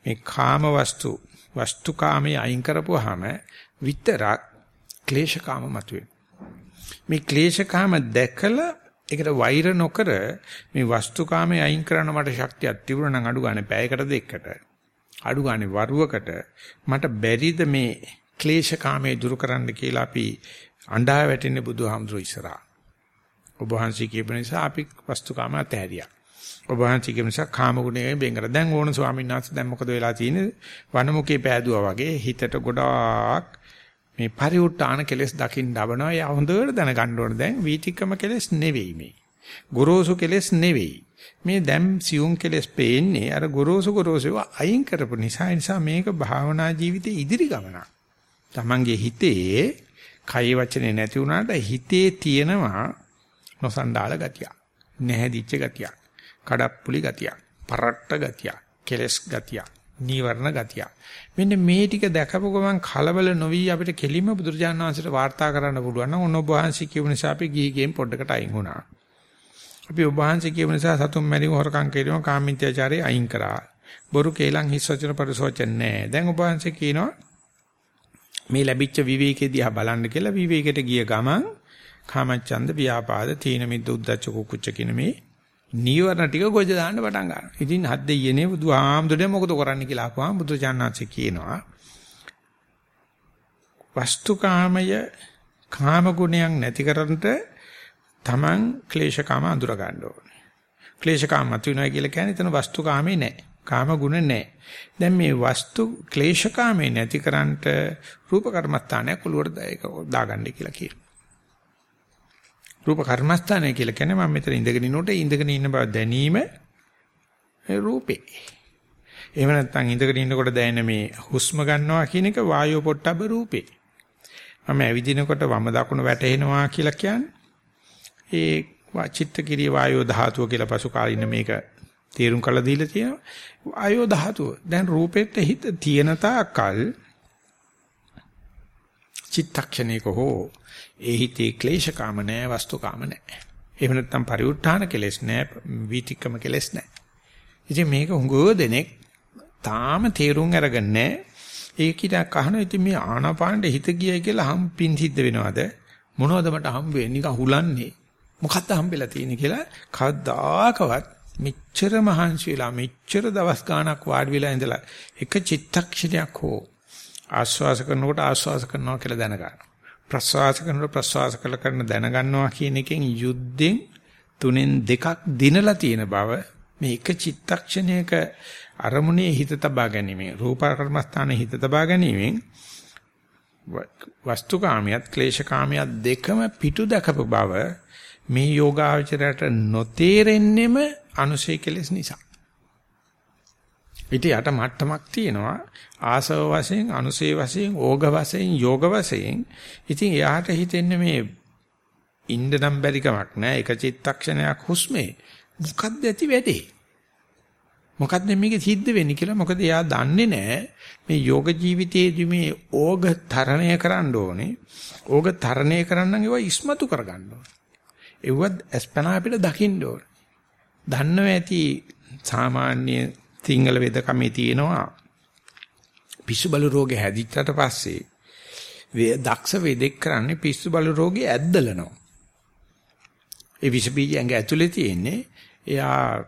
මේ කාම වස්තු වස්තුකාමයේ අයින් කරපුවාම විතරක් ක්ලේශකාම මතුවේ. මේ ක්ලේශකාම දැකලා ඒකට වෛර නොකර මේ වස්තුකාමයේ අයින් කරන්න මට ශක්තියක් තිබුණා නම් අඩු ගන්න පැයකට දෙකකට අඩු ගන්න වරුවකට මට බැරිද මේ ක්ලේශකාමයේ දුරු කරන්න කියලා අපි අඬා වැටෙන්නේ බුදුහාමුදුරු ඉස්සරහා. ඔබ වහන්සේ කියපු නිසා අපි වස්තුකාම අතහැරියා. ඔබ වහන්සේ කියපු නිසා කාම ගුණයෙන් බෙන් කරා. දැන් ඕන ස්වාමීන් වහන්සේ දැන් මොකද වෙලා තියෙන්නේ? වනමුකේ පෑදුවා වගේ හිතට ගොඩාක් මේ පරිඋත්තාන කෙලෙස් දකින්න ඩබනවා. යා හොඳට දැනගන්න ඕන දැන් වීතික්‍රම කෙලෙස් නෙවෙයි මේ. ගොරෝසු කෙලෙස් නෙවෙයි. මේ දැම් සියුම් කෙලෙස් පේන්නේ අර ගොරෝසු ගොරෝසුව අයින් කරපු නිසා නිසා මේක භාවනා ජීවිතේ ඉදිරි ගමනක්. Tamange හිතේ කය වචනේ නැති වුණාට හිතේ තියෙනවා නොසන්ඩාල ගතියක්. නැහැදිච්ච ගතියක්. කඩප්පුලි ගතියක්. පරට්ට ගතියක්. කෙලස් ගතියක්. නීවරණ ගතිය. මෙන්න මේ ටික දැකපු ගමන් කලබල නොවි අපිට කෙලිම බුදුරජාණන් වහන්සේට වාර්තා කරන්න පුළුවන් නම් ඔන්න ඔබ වහන්සේ කියපු නිසා අපි ගිහිගෙන් පොඩ්ඩකට අයින් වුණා. අපි ඔබ වහන්සේ කියපු නිසා සතුම් මැරීම හොරකම් කිරීම කාමීත්‍යචාරය අයින් කරා. බොරු කේලම් හිස් වචන පරිසෝචන නැහැ. දැන් ඔබ වහන්සේ කියනවා මේ ලැබිච්ච විවේකේ දිහා බලන්න කියලා විවේකයට ගිය ගමන් කාමච්ඡන්ද ව්‍යාපාද තීන මිද්ද උද්දච්ච කුකුච්ච කියන මේ නීවරණ ටික ගොජ දාන්න පටන් ගන්නවා. ඉතින් හත් දෙයියනේ බුදුහාමුදුරනේ මොකද කරන්න කියලා අහපුවාම බුදුචානන්සේ කියනවා වස්තුකාමය කාම ගුණයන් නැති කරන්ට Taman ක්ලේශකාම අඳුර ගන්න ඕනේ. ක්ලේශකාම මතුවෙනවා කියලා කියන්නේ එතන වස්තුකාමේ නැහැ. කාම ගුණ නැහැ. දැන් මේ වස්තු ක්ලේශකාමේ නැති කරන්ට රූප කර්මස්ථානයක් ඔළුවට දාගන්න කියලා කියනවා. රූප කර්මස්ථානය කියලා කියන්නේ මම මෙතන ඉඳගෙන ඉන්නකොට ඉඳගෙන ඉන්න බව දැනීම රූපේ. එහෙම නැත්නම් ඉඳගෙන ඉන්නකොට දැනෙන මේ හුස්ම ගන්නවා කියන එක වායෝ පොට්ටබ්බ රූපේ. මම ඇවිදිනකොට වම දකුණ වැටෙනවා කියලා කියන්නේ ඒ චිත්ත කිරිය වායෝ ධාතුව කියලා පසු කාලින මේක තේරුම් කරලා දීලා තියෙනවා. වායෝ ධාතුව. දැන් රූපෙත් හිත තියෙන තාකල් චිත්තක්ෂණයක හෝ ඒ හිතේ ක්ලේශකාම නැහැ වස්තුකාම නැහැ. එහෙම නැත්නම් පරිඋත් ทาน කෙලස් නැහැ වීතික්‍රම කෙලස් නැහැ. ඉතින් මේක හුඟව දෙනෙක් තාම තේරුම් අරගෙන නැහැ. ඒකිට කහන ඉතින් මේ ආනාපානෙ හිත ගියයි කියලා හම්පින් සිද්ධ වෙනවද? මොනවද මට හම්බ වෙන්නේ? නිකන් හුලන්නේ. මොකද්ද හම්බෙලා තියෙන්නේ කියලා කවදාකවත් මෙච්චර මහන්සි වෙලා මෙච්චර දවස් ගාණක් වාඩි වෙලා ඉඳලා එක චිත්තක්ෂණයක් හෝ ආස්වාස කරනකොට ආස්වාස කරනවා කියලා දැනගන්න. ප්‍රස්වාස කරනකොට ප්‍රස්වාස කළ කරන දැනගන්නවා කියන එකෙන් යුද්ධෙන් තුනෙන් දෙකක් දිනලා තියෙන බව මේ එක චිත්තක්ෂණයක අරමුණේ හිත තබා ගැනීමෙන් රූප කර්මස්ථානයේ හිත තබා ගැනීමෙන් වස්තුකාමියත් ක්ලේශකාමියත් දෙකම පිටු දැකපු බව මේ යෝගාචරයට නොතේරෙන්නෙම අනුශේ කෙලෙස් නිසා ඊට යට මට්ටමක් තියෙනවා. ආසව වශයෙන් අනුසේ වශයෙන් ඕග වශයෙන් යෝග වශයෙන්. ඉතින් එයාට හිතෙන්නේ මේ ඉන්න නම් බැරි කමක් නෑ. එක චිත්තක්ෂණයක් හුස්මේ. මොකද්ද ඇති වැඩේ? මොකද්ද මේක සිද්ධ වෙන්නේ කියලා මොකද එයා දන්නේ නෑ. මේ යෝග ජීවිතයේදී මේ ඕග තරණය කරන්න ඕනේ. ඕග තරණය කරන්න නම් ඒවා ඉස්මතු කරගන්න ඕනේ. ඒවත් අස්පනා අපිට දකින්න ඕනේ. දන්නව ඇති සාමාන්‍ය සිංහල වෙදකමේ තියෙනවා පිස්සු බලු රෝගේ හැදිච්චට පස්සේ දක්ෂ වෙදෙක් කරන්නේ පිස්සු බලු රෝගේ ඇද්දලනවා. ඒ විස බීජ ඇඟ ඇතුලේ තියෙන්නේ එයා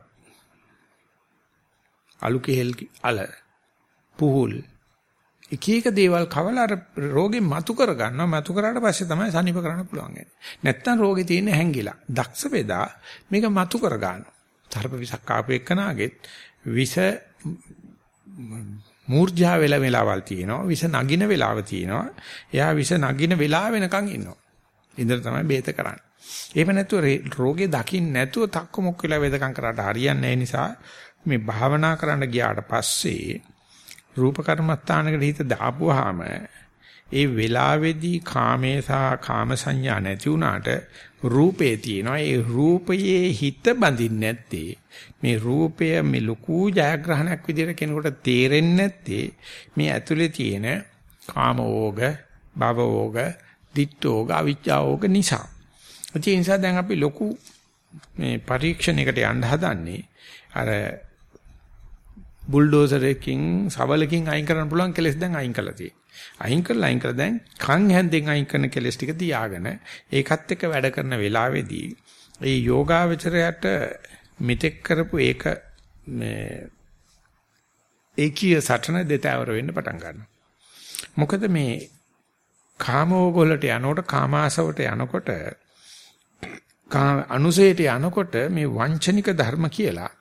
අලු කෙහෙල් අල පුහුල් එක එක දේවල් කවලා අර රෝගේ මතු කර ගන්නවා මතු කරාට පස්සේ තමයි සනීප කරන්න පුළුවන් නැත්තම් රෝගේ තියෙන හැංගිලා දක්ෂ වේදා මේක මතු කර ගන්නවා. තරප විසක් ආපු එකනාගෙත් විස මූර්ජා වෙලා වෙලාවල් තියෙනවා විස නගින වෙලාව තියෙනවා. එයා විස නගින වෙලාව වෙනකන් ඉන්නවා. ඉඳලා තමයි බේත කරන්නේ. එහෙම නැතුව රෝගේ දකින්න නැතුව තක්ක මොක් වෙලා වේදකම් කරාට හරියන්නේ නිසා මේ භාවනා කරන්න ගියාට පස්සේ රූප කර්මස්ථානකට හිත දාපුවාම ඒ වෙලාවේදී කාමේ සහ කාම සංඥා නැති වුණාට රූපේ තියෙනවා. ඒ රූපයේ හිත බඳින්නේ නැත්තේ මේ රූපය මේ ලකු ජයග්‍රහණයක් විදිහට කෙනෙකුට තේරෙන්නේ නැත්තේ මේ ඇතුලේ තියෙන කාම ඕග භව ඕග ditth ඕග අවිජ්ජා ඕග නිසා. ඒ නිසා දැන් අපි ලොකු මේ පරීක්ෂණයකට යන්න හදන්නේ අර බුල්ඩෝසර් එකකින් සවලකින් අයින් කරන්න පුළුවන් කෙලස් දැන් අයින් කළා තියෙන්නේ. අයින් කරලා අයින් කරලා දැන් කන් හැන්දෙන් අයින් කරන කෙලස් ටික තියාගෙන ඒකත් එක්ක වැඩ කරන වෙලාවේදී ඒ යෝගාවචරයට මිතෙක් කරපු ඒක මේ ඒකීය සටන දෙතවර වෙන්න පටන් ගන්නවා. මොකද මේ කාමෝග වලට යනකොට කාමාසවට යනකොට අනුසයට යනකොට මේ වංචනික ධර්ම කියලා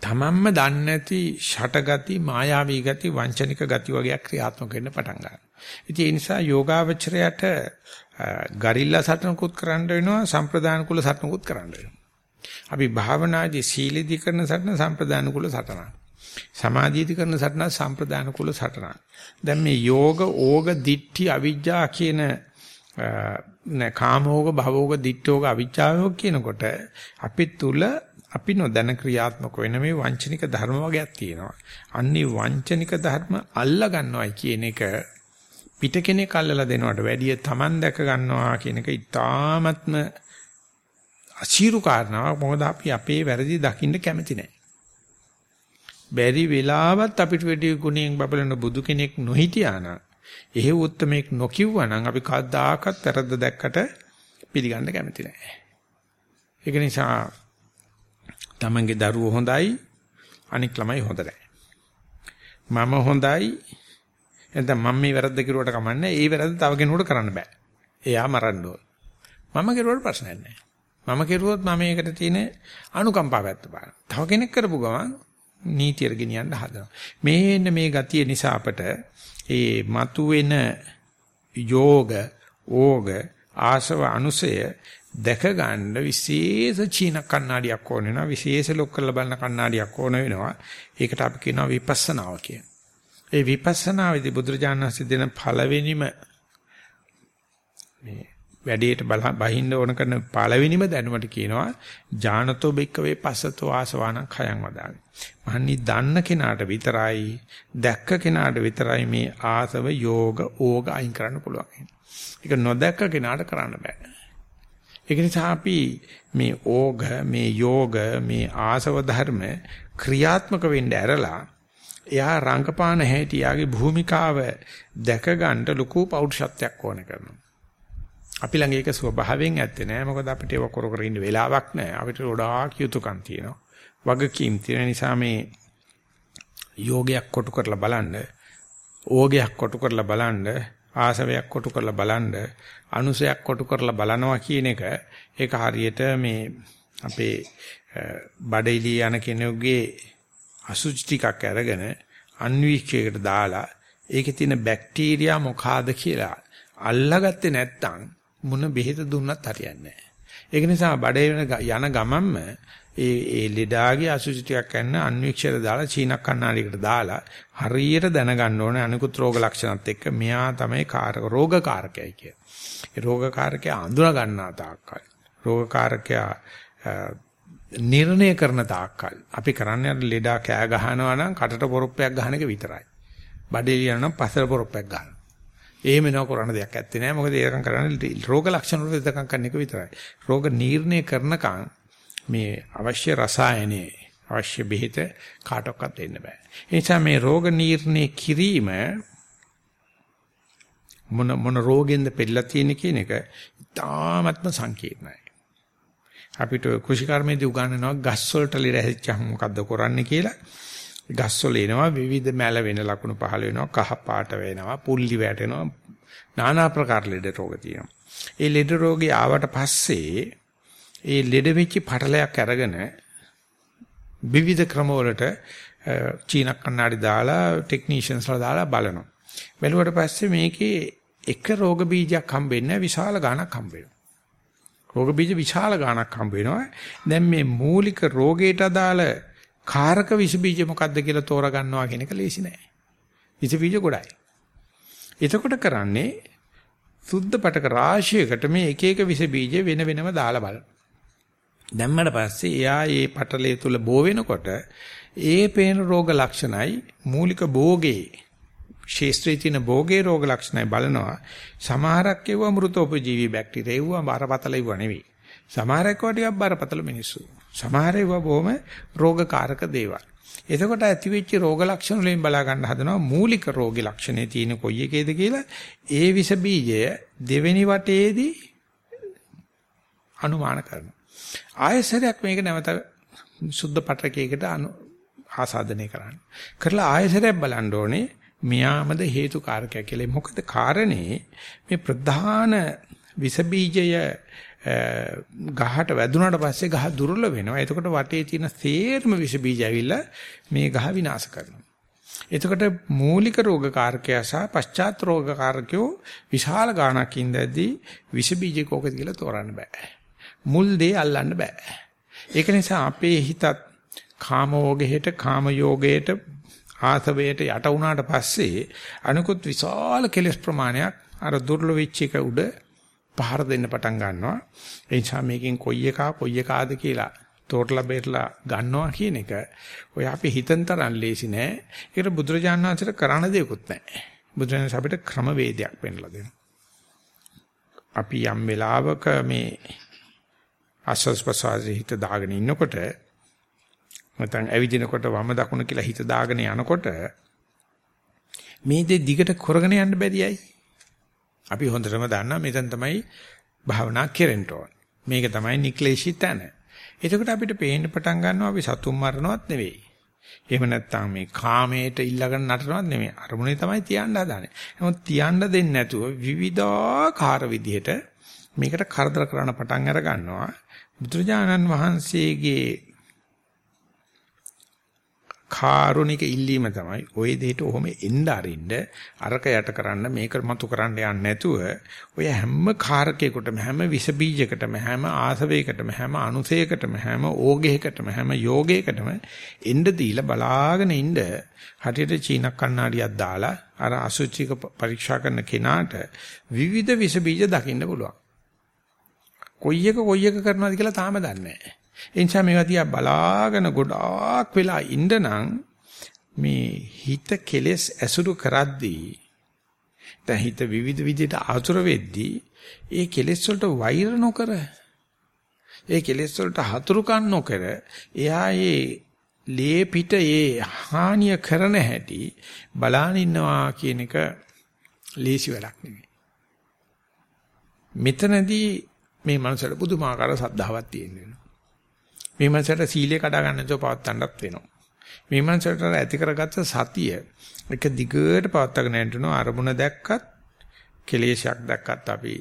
තමන්ම දන්නේ නැති ෂටගති මායාවී ගති වංචනික ගති වගේ ක්‍රියාත්මක වෙන්න පටන් ගන්නවා. ඉතින් ඒ නිසා යෝගාවචරයට ගරිල්ලා සටනකුත් කරන්න වෙනවා සම්ප්‍රදාන කුල සටනකුත් කරන්න වෙනවා. අපි භාවනාදී සීලෙදි කරන සටන සම්ප්‍රදාන කුල සටනක්. සමාධියදි කරන සටන සම්ප්‍රදාන කුල සටනක්. දැන් මේ යෝග, ඕග, දිට්ඨි, අවිජ්ජා කියන නෑ කාමෝග, භවෝග, දිට්ඨෝග, අවිජ්ජාෝග කියනකොට අපි තුල අපි නොදැන ක්‍රියාත්මක වෙන මේ වංචනික ධර්ම වර්ගයක් තියෙනවා. අන්නේ වංචනික ධර්ම අල්ලා ගන්නවයි කියන එක පිට කෙනෙක් අල්ලලා දෙනවට වැඩිය Taman දැක ගන්නවා කියන එක ඉතාමත්ම අසීරු කාරණාවක්. මොකද අපි අපේ වැරදි දකින්න කැමති නැහැ. බැරි වෙලාවත් අපිට වැඩි ගුණයෙන් බබලන බුදු කෙනෙක් නොහිටියා නම් එහෙ උත්තමෙක් නොකිව්වා නම් අපි කවදාකවත් වැරද්ද දැක්කට පිළිගන්න කැමති නැහැ. ඒක නිසා තමන්ගේ දරුවෝ හොඳයි අනික් ළමයි හොඳ නැහැ. මම හොඳයි එතන මම මේ වැරද්ද කිරුවට කමන්නේ ඒ වැරද්ද තව කෙනෙකුට කරන්න බෑ. එයා මරන්න ඕන. මම කෙරුවට ප්‍රශ්නයක් නැහැ. මම කෙරුවොත් මම ඒකට තියෙන අනුකම්පාවයත් බලන්න. තව කෙනෙක් කරපු ගමන් නීතියට ගෙනියන්න හදනවා. මේන්න මේ ගතිය නිසා අපට ඒ මතුවෙන යෝග, ඕග, ආසව අනුසය දැක ගන්න විශේෂ චීන කණ්ණාඩියක් ඕන වෙනවා විශේෂ ලොක් කරලා බලන කණ්ණාඩියක් ඕන වෙනවා ඒකට අපි කියනවා විපස්සනාව කියන. ඒ විපස්සනාවේදී බුදුරජාණන් වහන්සේ දෙන පළවෙනිම මේ වැඩේට බහින්න ඕන කරන පළවෙනිම දැනුමට කියනවා ඥානතෝ බික්කවේ පස්සතෝ ආසවාන khයන් වදාගෙන. මහන්නි දන්න කෙනාට විතරයි දැක්ක කෙනාට විතරයි මේ ආසව යෝග ඕග අයින් කරන්න පුළුවන්. ඒක නොදැක්ක කෙනාට කරන්න බෑ. ඒක නිසා අපි මේ ඕග මේ යෝග මේ ආසව ධර්ම ක්‍රියාත්මක වෙන්න ඇරලා එයා රංගපාන හැටි යාගේ භූමිකාව දැක ගන්න ලොකු පෞරුෂත්වයක් ඕන කරනවා. අපි ළඟ ඒක ස්වභාවයෙන් ඇත්තේ නෑ මොකද අපිට ඒක කර කර ඉන්න වෙලාවක් නෑ. අපිට ගොඩාක් යුතුයකම් තියෙනවා. වගකීම් තියෙන නිසා මේ යෝගයක් කොටු කරලා බලන්න ඕගයක් කොටු කරලා බලන්න ආසවයක් කොටු කරලා බලන්න අනුසයක් කොටු කරලා බලනවා කියන එක ඒක හරියට මේ අපේ බඩේලි යන කෙනෙකුගේ අසුචි ටිකක් අරගෙන අන්වීක්ෂයකට දාලා ඒකේ තියෙන බැක්ටීරියා මොකಾದ කියලා අල්ලගත්තේ නැත්නම් මොන බෙහෙත දුන්නත් හරියන්නේ නැහැ. ඒක නිසා බඩේ යන ගමන්ම ඒ ඒ ලෙඩාගේ අසුචි ටිකක් ගන්න අන්වීක්ෂයට දාලා චීනක් කන්නාඩියකට දාලා හරියට දැනගන්න ඕනේ අනිකුත් රෝග ලක්ෂණත් එක්ක මෙයා තමයි කාරක රෝගකාරකයයි කිය. ඒ රෝගකාරකයා අඳුන ගන්නා තාක්කල් රෝගකාරකයා නිර්ණය කරන තාක්කල් අපි කරන්නේ අර ලෙඩා කෑ ගහනවා නම් කටට පොරොප්පයක් ගහන එක විතරයි. බඩේ යනවා පස්සට පොරොප්පයක් ගන්නවා. එහෙම නෝ කරන දෙයක් ඇත්තේ නැහැ. මොකද ඒකම් කරන්නේ රෝග ලක්ෂණ වල විදකම් කරන එක විතරයි. රෝග නිర్ణය කරනකන් මේ අවශ්‍ය රසායනේ අවශ්‍ය බෙහෙත කාටවත් දෙන්න බෑ. ඒ නිසා මේ රෝග නිర్ణය කිරීම මොන මොන රෝගෙන්ද පෙළලා තියෙන කියන එක ඉතාමත්ම සංකීර්ණයි. අපිට කුෂිකර්මයේදී උගන්වනවා ගස් වලට ලිරැහිච්චාම මොකද්ද කරන්න කියලා. ගස් වල එනවා විවිධ මැල වෙන ලකුණු පහළ වෙනවා කහ පාට වෙනවා පුල්ලි වැටෙනවා নানা ප්‍රකාර ලෙඩ රෝග තියෙනවා. ඒ ලෙඩ රෝගේ ආවට පස්සේ ඒ ලෙඩ වෙච්ච පටලයක් අරගෙන විවිධ ක්‍රමවලට චීන කන්නාඩි දාලා ටෙක්නීෂියන්ස්ලා දාලා බලනවා. බැලුවට පස්සේ මේකේ එක රෝග බීජයක් හම්බෙන්නේ විශාල ගාණක් හම්බ වෙනවා. රෝග බීජ විශාල ගාණක් හම්බ වෙනවා. දැන් මේ මූලික රෝගයට අදාළ කාරක විස බීජ මොකක්ද කියලා තෝරා ගන්නවා කියන එක ලේසි නෑ. විස බීජ ගොඩයි. එතකොට කරන්නේ සුද්ධ පටක රාශියකට මේ එක එක විස බීජ වෙන වෙනම දාලා බලනවා. දැම්මට පස්සේ එයා ඒ පටලය තුල බෝ වෙනකොට ඒ පේන රෝග ලක්ෂණයි මූලික භෝගේ ශේස්ත්‍රයේ තියෙන භෝගේ රෝග ලක්ෂණයි බලනවා සමහරක් ඒවා මෘතෝපජීවී බැක්ටීරියා ඒවා බරපතල ඒවා නෙවෙයි සමහරක් ඒවා ටිකක් බරපතල මිනිස්සු සමහර ඒවා බොහොම රෝගකාරක දේවල් එතකොට ඇතිවෙච්ච රෝග ලක්ෂණ වලින් බලා ගන්න හදනවා මූලික රෝගී ලක්ෂණේ තියෙන කොයි එකේද කියලා ඒ විස බීජය දෙවෙනි වටේදී අනුමාන කරනවා ආයසරයක් මේක නැවත සුද්ධ පටකයකට ආසාදනය කරන්න. කරලා ආයසරයක් බලන්න ඕනේ මියාමද හේතු කාරකයක් කියලා. මොකද කාරණේ මේ ප්‍රධාන විස බීජය ගහට වැදුනට පස්සේ ගහ දුර්වල වෙනවා. එතකොට වටේ තියෙන සේරම විස බීජ ඇවිල්ලා මේ ගහ විනාශ කරනවා. එතකොට මූලික රෝගකාරකයා සහ පශ්චාත් රෝගකාරකයෝ විශාල ගාණක් ඉඳද්දී විස බීජ කෝකද කියලා තෝරන්න බෑ. මුල් දේ අල්ලන්න බෑ. ඒක නිසා අපේ හිතත් කාමෝගයට කාම යෝගයට ආසවයට යට වුණාට පස්සේ අනිකුත් විශාල කෙලස් ප්‍රමාණයක් අර දුර්ල වෙච්ච එක උඩ පහර දෙන්න පටන් ගන්නවා. ඒ නිසා මේකෙන් කොයි එකා කොයි එකාද කියලා තෝටලා බේරලා ගන්නවා කියන එක ඔය අපි හිතෙන් තරම් ලේසි නෑ. ඒකට බුදුරජාණන් වහන්සේට කරන්න දෙයක්වත් නෑ. බුදුරජාණන් අපිට ක්‍රමවේදයක් පෙන්ලා දෙනවා. අපි යම් වෙලාවක මේ ආස්වාස් ප්‍රසවාසයේ හිත දාගෙන ඉන්නකොට නැත්නම් ඇවිදිනකොට වම දකුණ කියලා හිත දාගෙන යනකොට මේ දේ දිගට කරගෙන යන්න බැරියයි. අපි හොඳටම දන්නවා මෙතන තමයි භාවනා කෙරෙන්න ඕන. මේක තමයි නික්ලේශී තැන. එතකොට අපිට පේන්න පටන් ගන්නවා අපි සතුම් මරනවත් නෙවෙයි. එහෙම නැත්නම් මේ කාමයට ඉල්ලගෙන නටනවත් නෙමෙයි. අරමුණේ තමයි තියන්න හදාන්නේ. නමුත් තියන්න දෙන්නේ නැතුව විවිධාකාර විදිහට මේකට කරදර කරන පටන් අර ගන්නවා. බුදුරජාණන් වහන්සේගේ කාරුණික ඉල්ලීම තමයි ওই දෙයට ඔහොම එන්න අරින්න අරක යට කරන්න මේක මතු කරන්න යන්නේ නැතුව ඔය හැම කාරකයකටම හැම විස බීජයකටම හැම ආසවයකටම හැම අනුසයකටම හැම ඕගයකටම හැම යෝගයකටම එන්න දීලා බලාගෙන ඉන්න හටියට චීන කණ්ණාඩියක් දාලා අර අසුචික පරීක්ෂා කරන කෙනාට විවිධ විස බීජ දකින්න පුළුවන්. කොයි එක කොයි එක කරනවද කියලා තාම දන්නේ නැහැ. ඒ නිසා මේවා දිහා බලාගෙන ගොඩාක් වෙලා ඉඳනනම් මේ හිත කෙලෙස් ඇසුරු කරද්දී දැන් හිත විවිධ විදිහට ආතුර වෙද්දී ඒ කෙලෙස් වලට වෛර නොකර ඒ කෙලෙස් වලට හතුරුකම් නොකර එයා ඒ ලේ පිට ඒ හානිය කරන හැටි බලාන ඉන්නවා කියන එක ලේසි වැඩක් නෙවෙයි. මෙතනදී මේ මනසට පුදුමාකාර සද්ධාවක් තියෙනවා. මේ මනසට සීලය කඩා ගන්න නැතුව පවත්තන්නත් වෙනවා. මේ මනසට ඇති කරගත්ත සතිය එක දිගට පවත්තගෙන යනවා අරමුණ දැක්කත් කෙලේශයක් දැක්කත් අපි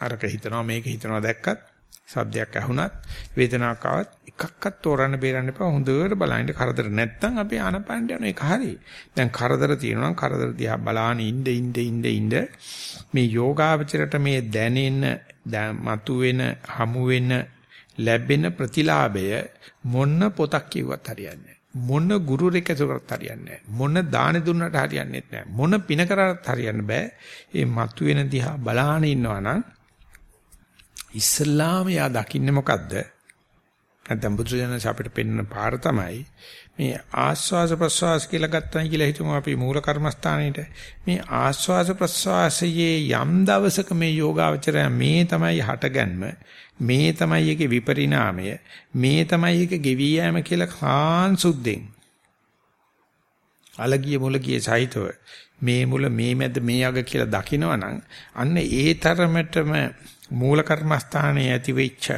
අරක හිතනවා මේක හිතනවා දැක්කත් සද්දයක් ඇහුණත් වේදනාවක් ආවත් එකක්වත් තෝරන්න බේරන්න එපා. හොඳට බලන්න කරදර නැත්තම් අපි ආනපනට යන එක හරි. දැන් කරදර තියෙනවා කරදර දිහා බලාන ඉන්න ඉන්න ඉන්න ඉන්න මේ යෝගාවචරයට මේ දැනෙන මතුවෙන හමු වෙන ලැබෙන ප්‍රතිලාභය මොන පොතක් කිව්වත් හරියන්නේ මොන ගුරු රෙකසුරත් හරියන්නේ මොන දාන දුන්නට හරියන්නේ නැහැ. මොන පින කරත් හරියන්න බෑ. මේ මතුවෙන දිහා බලාන ඉන්නවා නම් ඉස්ලාම යා දකින්නේ මොකද්ද? නැත්නම් බුදුසසුන අපිට පෙන්වන පාර තමයි මේ ආස්වාස ප්‍රස්වාස කියලා ගත්තා කියලා හිතමු අපි මූල කර්මස්ථානෙට මේ ආස්වාස ප්‍රස්වාසයේ යම් දවසක මේ යෝගාවචරය මේ තමයි හටගන්ම මේ තමයි ඒකේ විපරිණාමය මේ තමයි ඒක ගෙවි යෑම කියලා කාන් සුද්ධෙන්. අලගිය මුලගිය සහිතව මේ මුල මේ මැද මේ අග කියලා දකිනවනම් අන්න ඒ තරමටම මූල කර්මස්ථානයේ ඇති වෙච්ච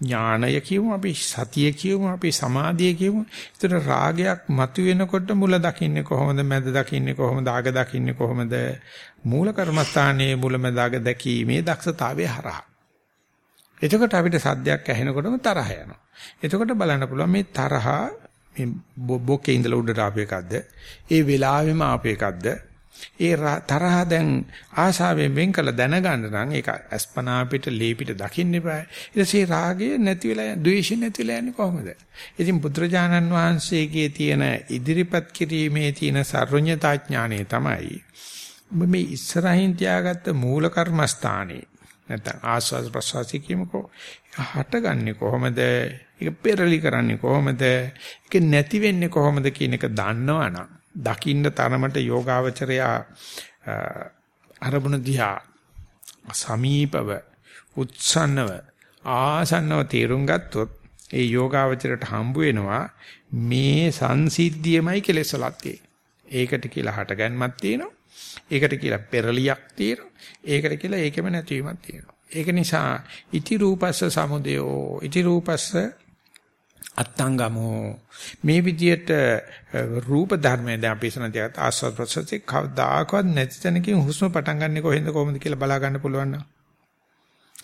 ඥානය කියමු අපි සතිය කියමු අපි සමාධිය කියමු ඒතර රාගයක් මතුවෙනකොට මුල දකින්නේ කොහොමද මැද දකින්නේ කොහොමද අග දකින්නේ කොහොමද මූල කර්මස්ථානයේ මුල මැද අග දැකීමේ දක්ෂතාවය හරහා එතකොට අපිට සද්දයක් ඇහෙනකොටම තරහ යනවා. එතකොට බලන්න පුළුවන් මේ තරහා මේ බොකේ ඉඳලා උඩට ආපු එකක්ද? ඒ වෙලාවෙම ආපු එකක්ද? ඒ තරහ දැන් ආශාවෙන් වෙන් කළ දැනගන්න නම් ඒක අස්පනා පිට ලේ පිට දකින්න eBay. ඊට පස්සේ රාගය නැති වෙලා ද්වේෂය නැති වෙලා යන්නේ කොහොමද? ඉතින් බුදුරජාණන් වහන්සේගේ තියෙන ඉදිරිපත් කිරීමේ තියෙන සර්වඥතා ඥානය තමයි මේ ඉස්සරහින් තියාගත්ත මූල කර්මස්ථානේ නැත්නම් ආස්වාද ප්‍රසවාසී කියමුකෝ හටගන්නේ කොහොමද ඒක පෙරලි කරන්නේ කොහොමද ඒක නැති වෙන්නේ කොහොමද කියන එක දන්නවනම් දකින්න තරමට යෝගාවචරයා අරමුණ දිහා සමීපව උත්සන්නව ආසන්නව තේරුම් ගත්තොත් ඒ යෝගාවචරයට හම්බ වෙනවා මේ සංසිද්ධියමයි කෙලෙසලක් ඒකට කියලා හටගන්මක් තියෙනවා ඒකට කියලා පෙරලියක් තියෙනවා. ඒකට කියලා ඒකෙම නැතිවීමක් තියෙනවා. ඒක නිසා ඉති රූපස්ස සමුදයෝ ඉති රූපස්ස අත්තංගමෝ මේ විදියට රූප ධර්මයෙන් දැන් අපි ඉස්සන තියත් ආස්වාද ප්‍රසති කවදාකවත් නැති තැනකින් හුස්ම පටන් ගන්නෙ කොහෙන්ද කොහොමද කියලා බලා ගන්න පුළුවන් නම්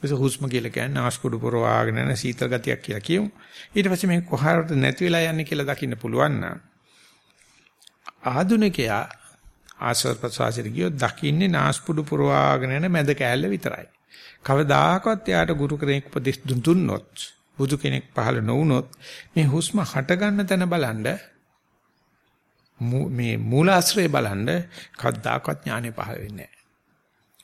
ඒක හුස්ම කියලා කියන්නේ නාස්පුඩු පුරවාගෙන යන සීතල ගතියක් කියලා කියමු. ඊට පස්සේ මේ කොහාට නැති වෙලා යන්නේ කියලා දකින්න පුළුවන් නම් ආදුනිකයා ආශ්‍රව ප්‍රසවාසයට ගියොත් දකින්නේ නාස්පුඩු පුරවාගෙන යන මැද කෑල්ල විතරයි. කවදාකවත් එයාට ගුරු කෙනෙක් උපදෙස් දුන්නොත් බුදු කෙනෙක් පහළ නොවුනොත් මේ හුස්ම හට ගන්න තැන බලන්න මේ මූලාශ්‍රය බලන්න කවදාකවත් ඥානෙ පහළ වෙන්නේ නැහැ.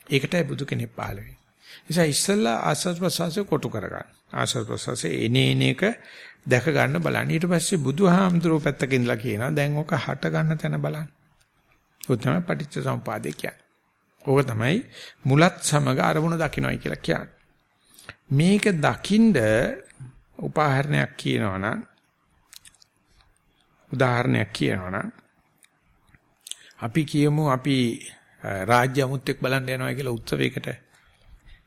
ඒකටයි බුදු කෙනෙක් පහළ වෙන්නේ. නිසා ඉස්සල්ලා ආස්වාද ප්‍රසවාසය කොටු කරගන්න. ආස්වාද ප්‍රසවාසය එනේ එන එක දැක ගන්න බලන්න. ඊට පස්සේ බුදුහාමුදුරුවෝ පැත්තක ඉඳලා කියනවා දැන් ඔක හට ගන්න තැන බලන්න. ඔය තමයි පටිච්ච සමුපාදේ කියන්නේ. ඕක තමයි මුලත් සමග අරමුණ දකින්නයි කියලා කියන්නේ. මේක දකින්ද උදාහරණයක් කියනවනම් උදාහරණයක් කියනවනම් අපි කියමු අපි රාජ්‍ය අමුත්‍යක් බලන්න යනවා කියලා උත්සවයකට.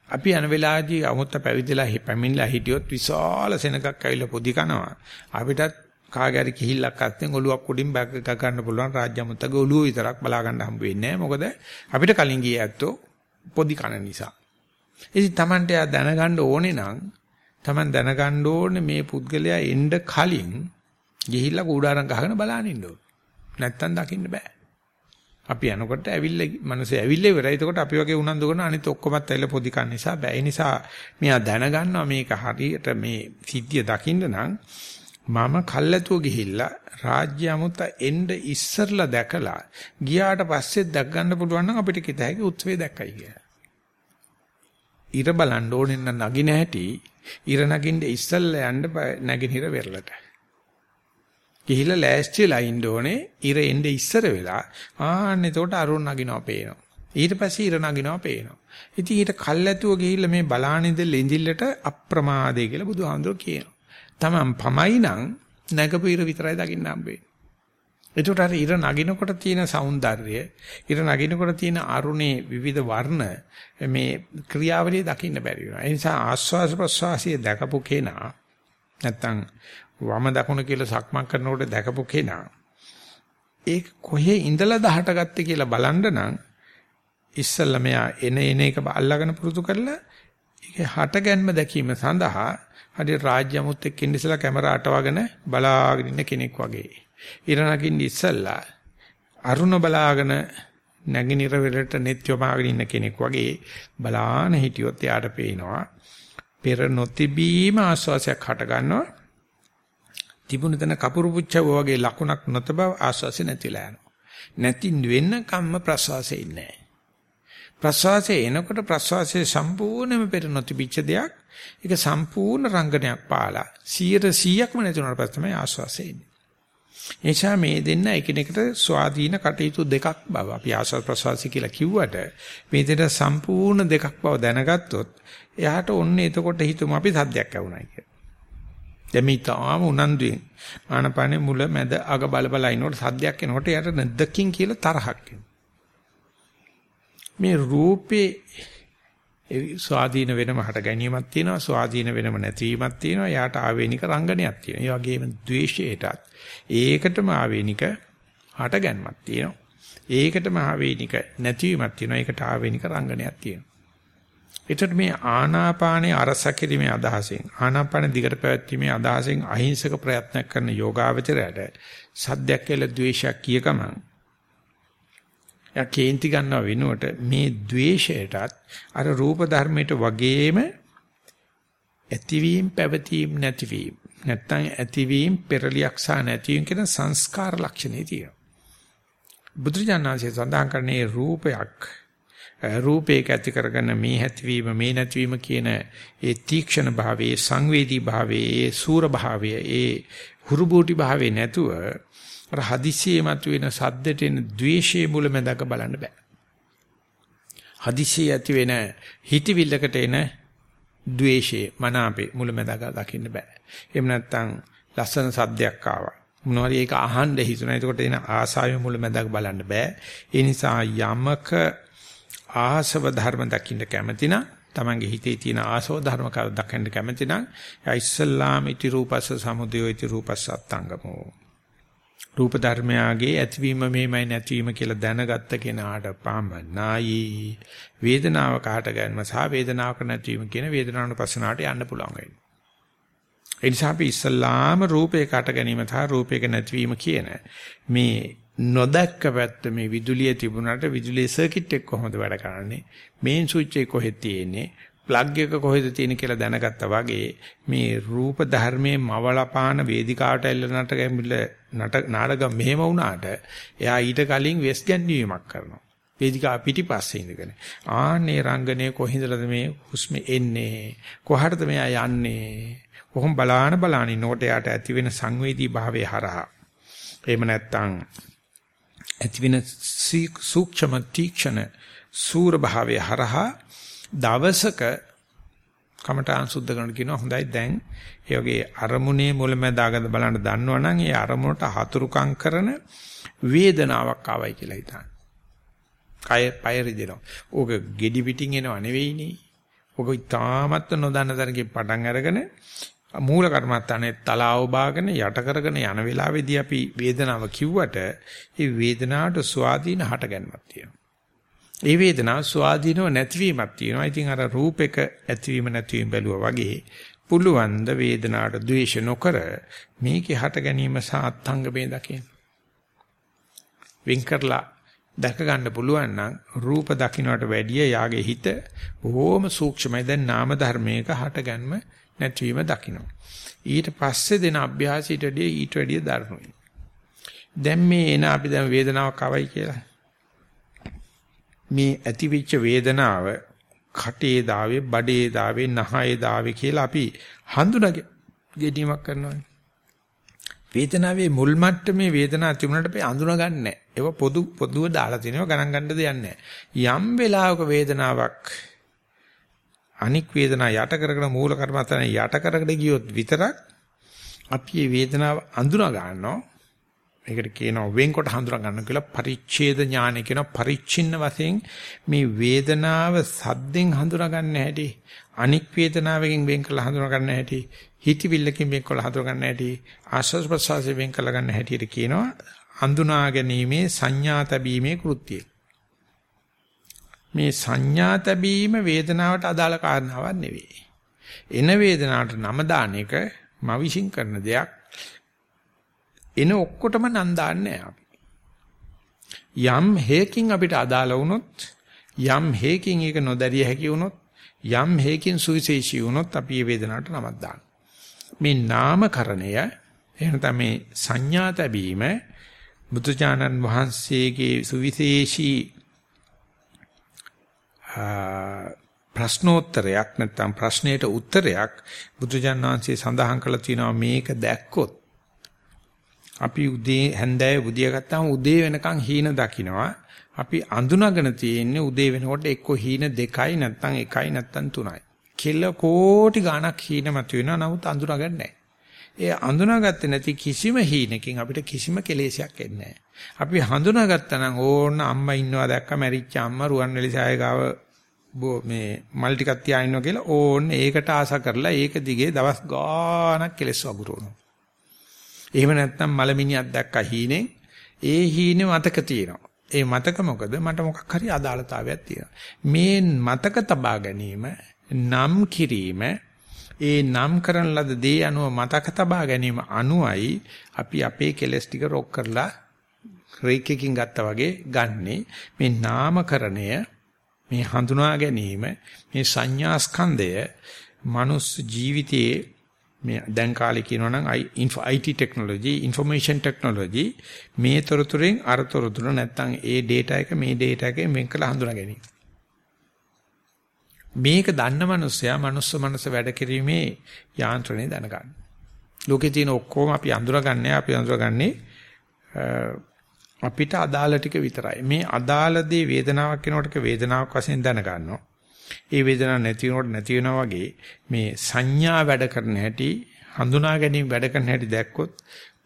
අපි යන වෙලාවේදී අමුත්ත පැවිදිලා පැමිණලා හිටියොත් විශාල සෙනගක් ඇවිල්ලා පොදි කනවා. අපිටත් කාගෑරි කිහිල්ලක් අස්සෙන් ඔලුවක් උඩින් බැග් එක ගන්න පුළුවන් රාජ්‍ය අමුත්තගේ ඔලුව විතරක් බලා ගන්න හම්බ වෙන්නේ මොකද අපිට කලින් ගියේ ඇත්තෝ පොදි කන නිසා. ඉතින් Tamante දැනගන්න ඕනේ නම් Taman දැනගන්න ඕනේ මේ පුද්ගලයා එන්න කලින් ගිහිල්ලා කූඩාරම් ගහගෙන බලන්න ඉන්න ඕනේ නැත්තම් දකින්න බෑ අපි යනකොට ඇවිල්ලා මිනිස්සු ඇවිල්ලා ඉවරයි. එතකොට අපි වගේ උනන්දු කරන අනිත් ඔක්කොමත් ඇවිල්ලා පොඩි කන් නිසා බෑ. ඒ නිසා මෙයා දැනගන්නවා මේක හරියට මේ සිද්ධිය දකින්න නම් මම කල්ැතුව ගිහිල්ලා රාජ්‍ය අමුත එන්න ඉස්සරලා දැකලා ගියාට පස්සේ දැක් ගන්න පුළුවන් නම් අපිට කිත හැකි උත්සවේ දැක්කයි කියලා. ඉර බලන්න ඕනේ නම් නගින හැටි ඉර නගින්න ඉස්සල්ලා යන්න නැගිනහිර වෙරළට. ගිහිල්ලා ලෑස්තිලා ඉන්න ඕනේ ඉර එnde ඉස්සර වෙලා ආන්න එතකොට අරුණ නගිනවා පේනවා. ඊට පස්සේ ඉර නගිනවා පේනවා. ඉතින් ඊට කල්ැතුව ගිහිල්ලා මේ බලානින්ද ලෙඳිල්ලට අප්‍රමාදේ කියලා බුදුහාමුදුරුවෝ කියනවා. තමන් පමයි නම් නැගපු ඉර විතරයි දකින්න හම්බෙන්නේ. එතකොට අර ඉර නගිනකොට තියෙන సౌందර්යය ඉර නගිනකොට තියෙන අරුණේ විවිධ වර්ණ මේ ක්‍රියාවලිය දකින්න බැරි වෙනවා ඒ නිසා ආස්වාස ප්‍රස්වාසයේ දැකපු කෙනා නැත්තම් වම දකුණ කියලා සක්මන් කරනකොට දැකපු කෙනා ඒක කොහේ ඉඳලා දහට ගත්තේ කියලා බලන්න නම් ඉස්සල්ලා මෙයා එන එන එක අල්ලගෙන පුරුදු කරලා ඒකේ හට ගැන්ම දැකීම සඳහා හරි රාජ්‍ය අමුත් එක්ක ඉඳලා කැමරා අටවගෙන බලාගෙන ඉන්න කෙනෙක් වගේ. ඉරණකින් ඉස්සල්ලා අරුණ බලාගෙන නැගිනිර වෙලට net යොමාගෙන ඉන්න කෙනෙක් වගේ බලාන හිටියොත් එයාට පේනවා පෙර නොතිබීම ආස්වාසයක් හට ගන්නවා තිබුණ තැන කපුරු පුච්චව වගේ ලකුණක් නොතබ ආස්වාසය නැතිලා යනවා. නැති වෙන්න කම්ම ප්‍රසවාසය ඉන්නේ ප්‍රසවාසය එනකොට ප්‍රසවාසයේ සම්පූර්ණයෙන්ම පෙර නොතිබිච්ච දෙයක් ඒක සම්පූර්ණ රංගනයක් පාලා 100%ක්ම නැතුණාට පස්සේ තමයි ආස්වාසය එන්නේ. එනිසා මේ දෙන්න එකිනෙකට ස්වාධීන කටයුතු දෙකක් බව අපි ආස්වාද ප්‍රසවාසය කියලා කිව්වට මේ දෙන්න සම්පූර්ණ දෙකක් බව දැනගත්තොත් එයාට ඔන්නේ එතකොට හිතමු අපි සද්දයක් ඇහුණයි කියලා. දැන් මේ තාම උනන්දුවෙන් ආනපානේ මුල මැද අග බල බල ඉනකොට සද්දයක් එනකොට යට නැද්දකින් කියලා තරහක් මේ රූපේ ස්වාධීන වෙනම හට ගැනීමක් තියෙනවා ස්වාධීන වෙනම නැතිවීමක් තියෙනවා. යාට ආවේනික රංගනයක් තියෙනවා. ඒ වගේම ද්වේෂයටත් ඒකටම ආවේනික හට ගැනීමක් තියෙනවා. ඒකටම ආවේනික නැතිවීමක් තියෙනවා. ඒකට ආවේනික රංගනයක් තියෙනවා. එතකොට මේ ආනාපානයේ අරස කිරීමේ අදහසෙන් ආනාපාන දිගට පැවැත්වීමේ අදහසෙන් අහිංසක ප්‍රයත්නයක් කරන යෝගාවචරයට සද්දයක් කියලා ද්වේෂයක් කිය ගමන් යා කේන්ති ගන්නව වෙනුවට මේ ද්වේෂයටත් අර රූප ධර්මයට වගේම ඇතිවීම පැවතීම නැතිවීම. නැත්තම් ඇතිවීම පෙරලියක් සහ නැතිවීම කියන සංස්කාර ලක්ෂණේ තියෙනවා. බුදුජානනාංශය සඳහන් කරන්නේ රූපයක් රූපේක ඇති කරගෙන මේ ඇතිවීම මේ නැතිවීම කියන ඒ තීක්ෂණ භාවයේ සංවේදී භාවයේ ඒ සූර භාවයේ ඒ හුරුබූටි භාවයේ නැතුව අර හදිසියේ මතුවෙන සද්දට එන ද්වේෂයේ මුලැමැදක බලන්න බෑ. හදිසියේ ඇති වෙන හිතවිල්ලකට එන ද්වේෂයේ මනාපේ මුලැමැදක දකින්න බෑ. එහෙම නැත්නම් ලස්සන සද්දයක් ආවා. මොනවාරි ඒක අහන්න හිතුණා. එතකොට එන ආසාවෙ මුලැමැදක බලන්න බෑ. ඒ නිසා යමක ආසව ධර්ම දකින්න කැමති නම් තමන්ගේ හිතේ තියෙන ආසව ධර්ම කර දකින්න කැමති නම් යා ඉස්සල්ලාම ඉති රූපස්ස සමුදයෝ ඉති රූපස්ස අත්තංගමෝ රූප ධර්මයාගේ ඇතිවීම මෙහෙමයි නැතිවීම කියලා දැනගත්ත කෙනාට පමණයි. වේදනාව කාට ගැනීම සහ වේදනාවක නැතිවීම කියන වේදනානුපස්සනාවට යන්න පුළුවන් වෙන්නේ. ඒ නිසා අපි ඉස්සල්ලාම රූපේ කාට ගැනීම සහ රූපයක නැතිවීම කියන මේ නොදැක්ක පැත්ත මේ විදුලිය තිබුණාට විදුලියේ සර්කිට් එක කොහොමද වැඩ කරන්නේ? මේන් ස්විච් එක කොහෙද තියෙන්නේ? ප්ලග් එක කොහෙද තියෙන්නේ කියලා දැනගත්තා වගේ මේ රූප ධර්මයේ මවලපාන වේදිකාවට එල්ලනට ගැඹුල නට නාටකම් මෙහෙම වුණාට එයා ඊට කලින් වෙස් ගැන්වීමක් කරනවා. වේදිකාව පිටිපස්සේ ඉඳගෙන. ආන්නේ රංගනේ කොහින්දද මේ හුස්ම එන්නේ? කොහටද මෙයා යන්නේ? කොහොම බලාන බලාන ඉන්නකොට එයාට ඇති වෙන සංවේදී භාවයේ හරහා. එහෙම නැත්නම් ඇති වෙන සූක්ෂම තීක්ෂණ සූර භාවයේ හරහා දවසක කමඨාන් සුද්ධ කරන කියනවා හොඳයි දැන් ඒ වගේ අරමුණේ මුලමඳාගද බලන්න දන්නවනම් ඒ අරමුණට හතුරුකම් කරන වේදනාවක් ආවයි කියලා හිතන්න. කය පය රිදෙනවා. ඕක gedi පිටින් එනව නෙවෙයිනේ. ඕක ඉතාමත් නොදන්න තරගේ පටන් අරගෙන මූල කර්මත්තානේ තලාව බාගෙන යට කරගෙන යන වෙලාවේදී අපි වේදනාව කිව්වට ඒ වේදනාවට ස්වාධීන හටගන්නක් තියෙනවා. ඒ වේදනාව ස්වාධීනව නැතිවීමක් තියෙනවා. ඉතින් අර රූපෙක ඇතිවීම නැතිවීම බැලුවා වගේ පුළුවන් ද වේදනාවට ද්වේෂ නොකර මේකේ හට ගැනීම සහ අත්ංගමේ දකින්න. වින් කරලා දැක ගන්න පුළුවන් නම් රූප දකින්නට වැඩිය යාගේ හිත බොහොම සූක්ෂමයි. දැන් නාම ධර්මයක හටගන්ම නැතිවීම දකින්න. ඊට පස්සේ දෙන අභ්‍යාසයට ඊට වැඩිය දරුණුයි. දැන් මේ එන අපි දැන් වේදනාවක් අවයි කියලා මේ ඇතිවෙච්ච වේදනාව කටේ දාවේ බඩේ දාවේ නහයේ දාවේ කියලා අපි හඳුනා ගැනීමක් කරනවා. වේදනාවේ මුල් මට්ටමේ වේදනාව තිබුණාට අපි අඳුනා ගන්නෑ. ඒක පොදු පොදුව දාලා තිනවා ගණන් ගන්න දෙයක් නැහැ. යම් වෙලාවක වේදනාවක් අනික් වේදනා යට කරගෙන මූල කර්මත්තන යට කරගෙන ගියොත් විතරක් අපි මේ වේදනාව අඳුනා ගන්නවා. මේකට කියනවා වෙන්කොට හඳුනා ගන්න කියලා පරිච්ඡේද ඥානය කියන පරිච්ඡින්න වශයෙන් මේ වේදනාව සද්දෙන් හඳුනා ගන්න හැටි අනික් වේදනාවකින් වෙන් කරලා හඳුනා ගන්න හැටි හිතවිල්ලකින් වෙන් කරලා හඳුනා ගන්න හැටි ආස්වාද ප්‍රසවාසයෙන් වෙන් කරලා ගන්න හැටියට කියනවා හඳුනා ගැනීමේ සංඥා තැබීමේ කෘත්‍යය. මේ සංඥා තැබීම වේදනාවට අදාළ කාරණාවක් නෙවෙයි. එන වේදනාවට නම දාන එක මවිෂින් කරන දෙයක්. එන ඔක්කොටම නම් දාන්නේ අපි. යම් හේකින් අපිට අදාළ වුණොත් යම් හේකින් ඒක නොදැරිය හැකි වුණොත් යම් හේකින් සුවිශේෂී වුණොත් අපි මේ වේදනාවට නමක් දානවා. මේ නාමකරණය එහෙම තමයි සංඥා තැබීම බුදුචානන් වහන්සේගේ සුවිශේෂී ප්‍රශ්නෝත්තරයක් නැත්නම් ප්‍රශ්නයට උත්තරයක් බුදුජානන් වහන්සේ සඳහන් කළා තියෙනවා මේක දැක්කොත් අපි උදේ හැන්දෑවේ බුදියා ගත්තාම උදේ වෙනකන් හීන දකින්නවා. අපි අඳුනගෙන තියෙන්නේ උදේ වෙනකොට එක්ක හීන දෙකයි නැත්නම් එකයි නැත්නම් තුනයි. කෙල කෝටි ගණක් හීන මත වෙනවා නමුත් අඳුනගන්නේ නැහැ. ඒ අඳුනාගත්තේ නැති කිසිම හීනකින් අපිට කිසිම කෙලෙසයක් එන්නේ අපි හඳුනාගත්තා නම් ඕන්න අම්මා ඉන්නවා දැක්ක මැරිච්ච අම්මා රුවන්වැලි සායගාව මේ මල් ටිකක් තියා ඉන්නවා කියලා ඕන්න ඒකට ආස කරලා ඒක දිගේ දවස් ගාණක් කෙලස් වගුරුවනවා. එහෙම නැත්නම් මලමිනියක් දැක්කා හීනෙන් ඒ හීනේ මතක තියෙනවා. ඒ මතක මොකද මට මොකක් හරි අදාළතාවයක් තියෙනවා. මේ මතක තබා ගැනීම නම් කිරීම ඒ නම් කරන ලද දේ අනුව මතක තබා ගැනීම අනුවයි අපි අපේ කෙලස් ටික රොක් කරලා රේකකින් ගත්තා වගේ ගන්නෙ මේ නාමකරණය මේ හඳුනා ගැනීම මේ සංඥා ස්කන්ධය මනුස්ස ජීවිතයේ මේ දැන් කාලේ කියනවා නම් IT technology information technology මේ තොරතුරෙන් අර තොරතුර නැත්තම් ඒ data එක මේ data එකෙන් වෙන් කළ හඳුනා ගැනීම. මේක දන්න මනුස්සයා මනුස්ස මනස වැඩ කිරීමේ යාන්ත්‍රණය දැනගන්න. ලෝකේ තියෙන ඔක්කොම අපි අඳුරගන්නේ අපි අඳුරගන්නේ අපිට අදාළ ටික විතරයි. මේ අදාළ දේ වේදනාවක් වෙනකොට වේදනාවක් වශයෙන් දැනගන්නවා. ඒ වේදනාවක් නැති වෙනකොට නැති වෙනවා වගේ මේ සංඥා වැඩ කරන හැටි හඳුනා ගැනීම වැඩ කරන හැටි දැක්කොත්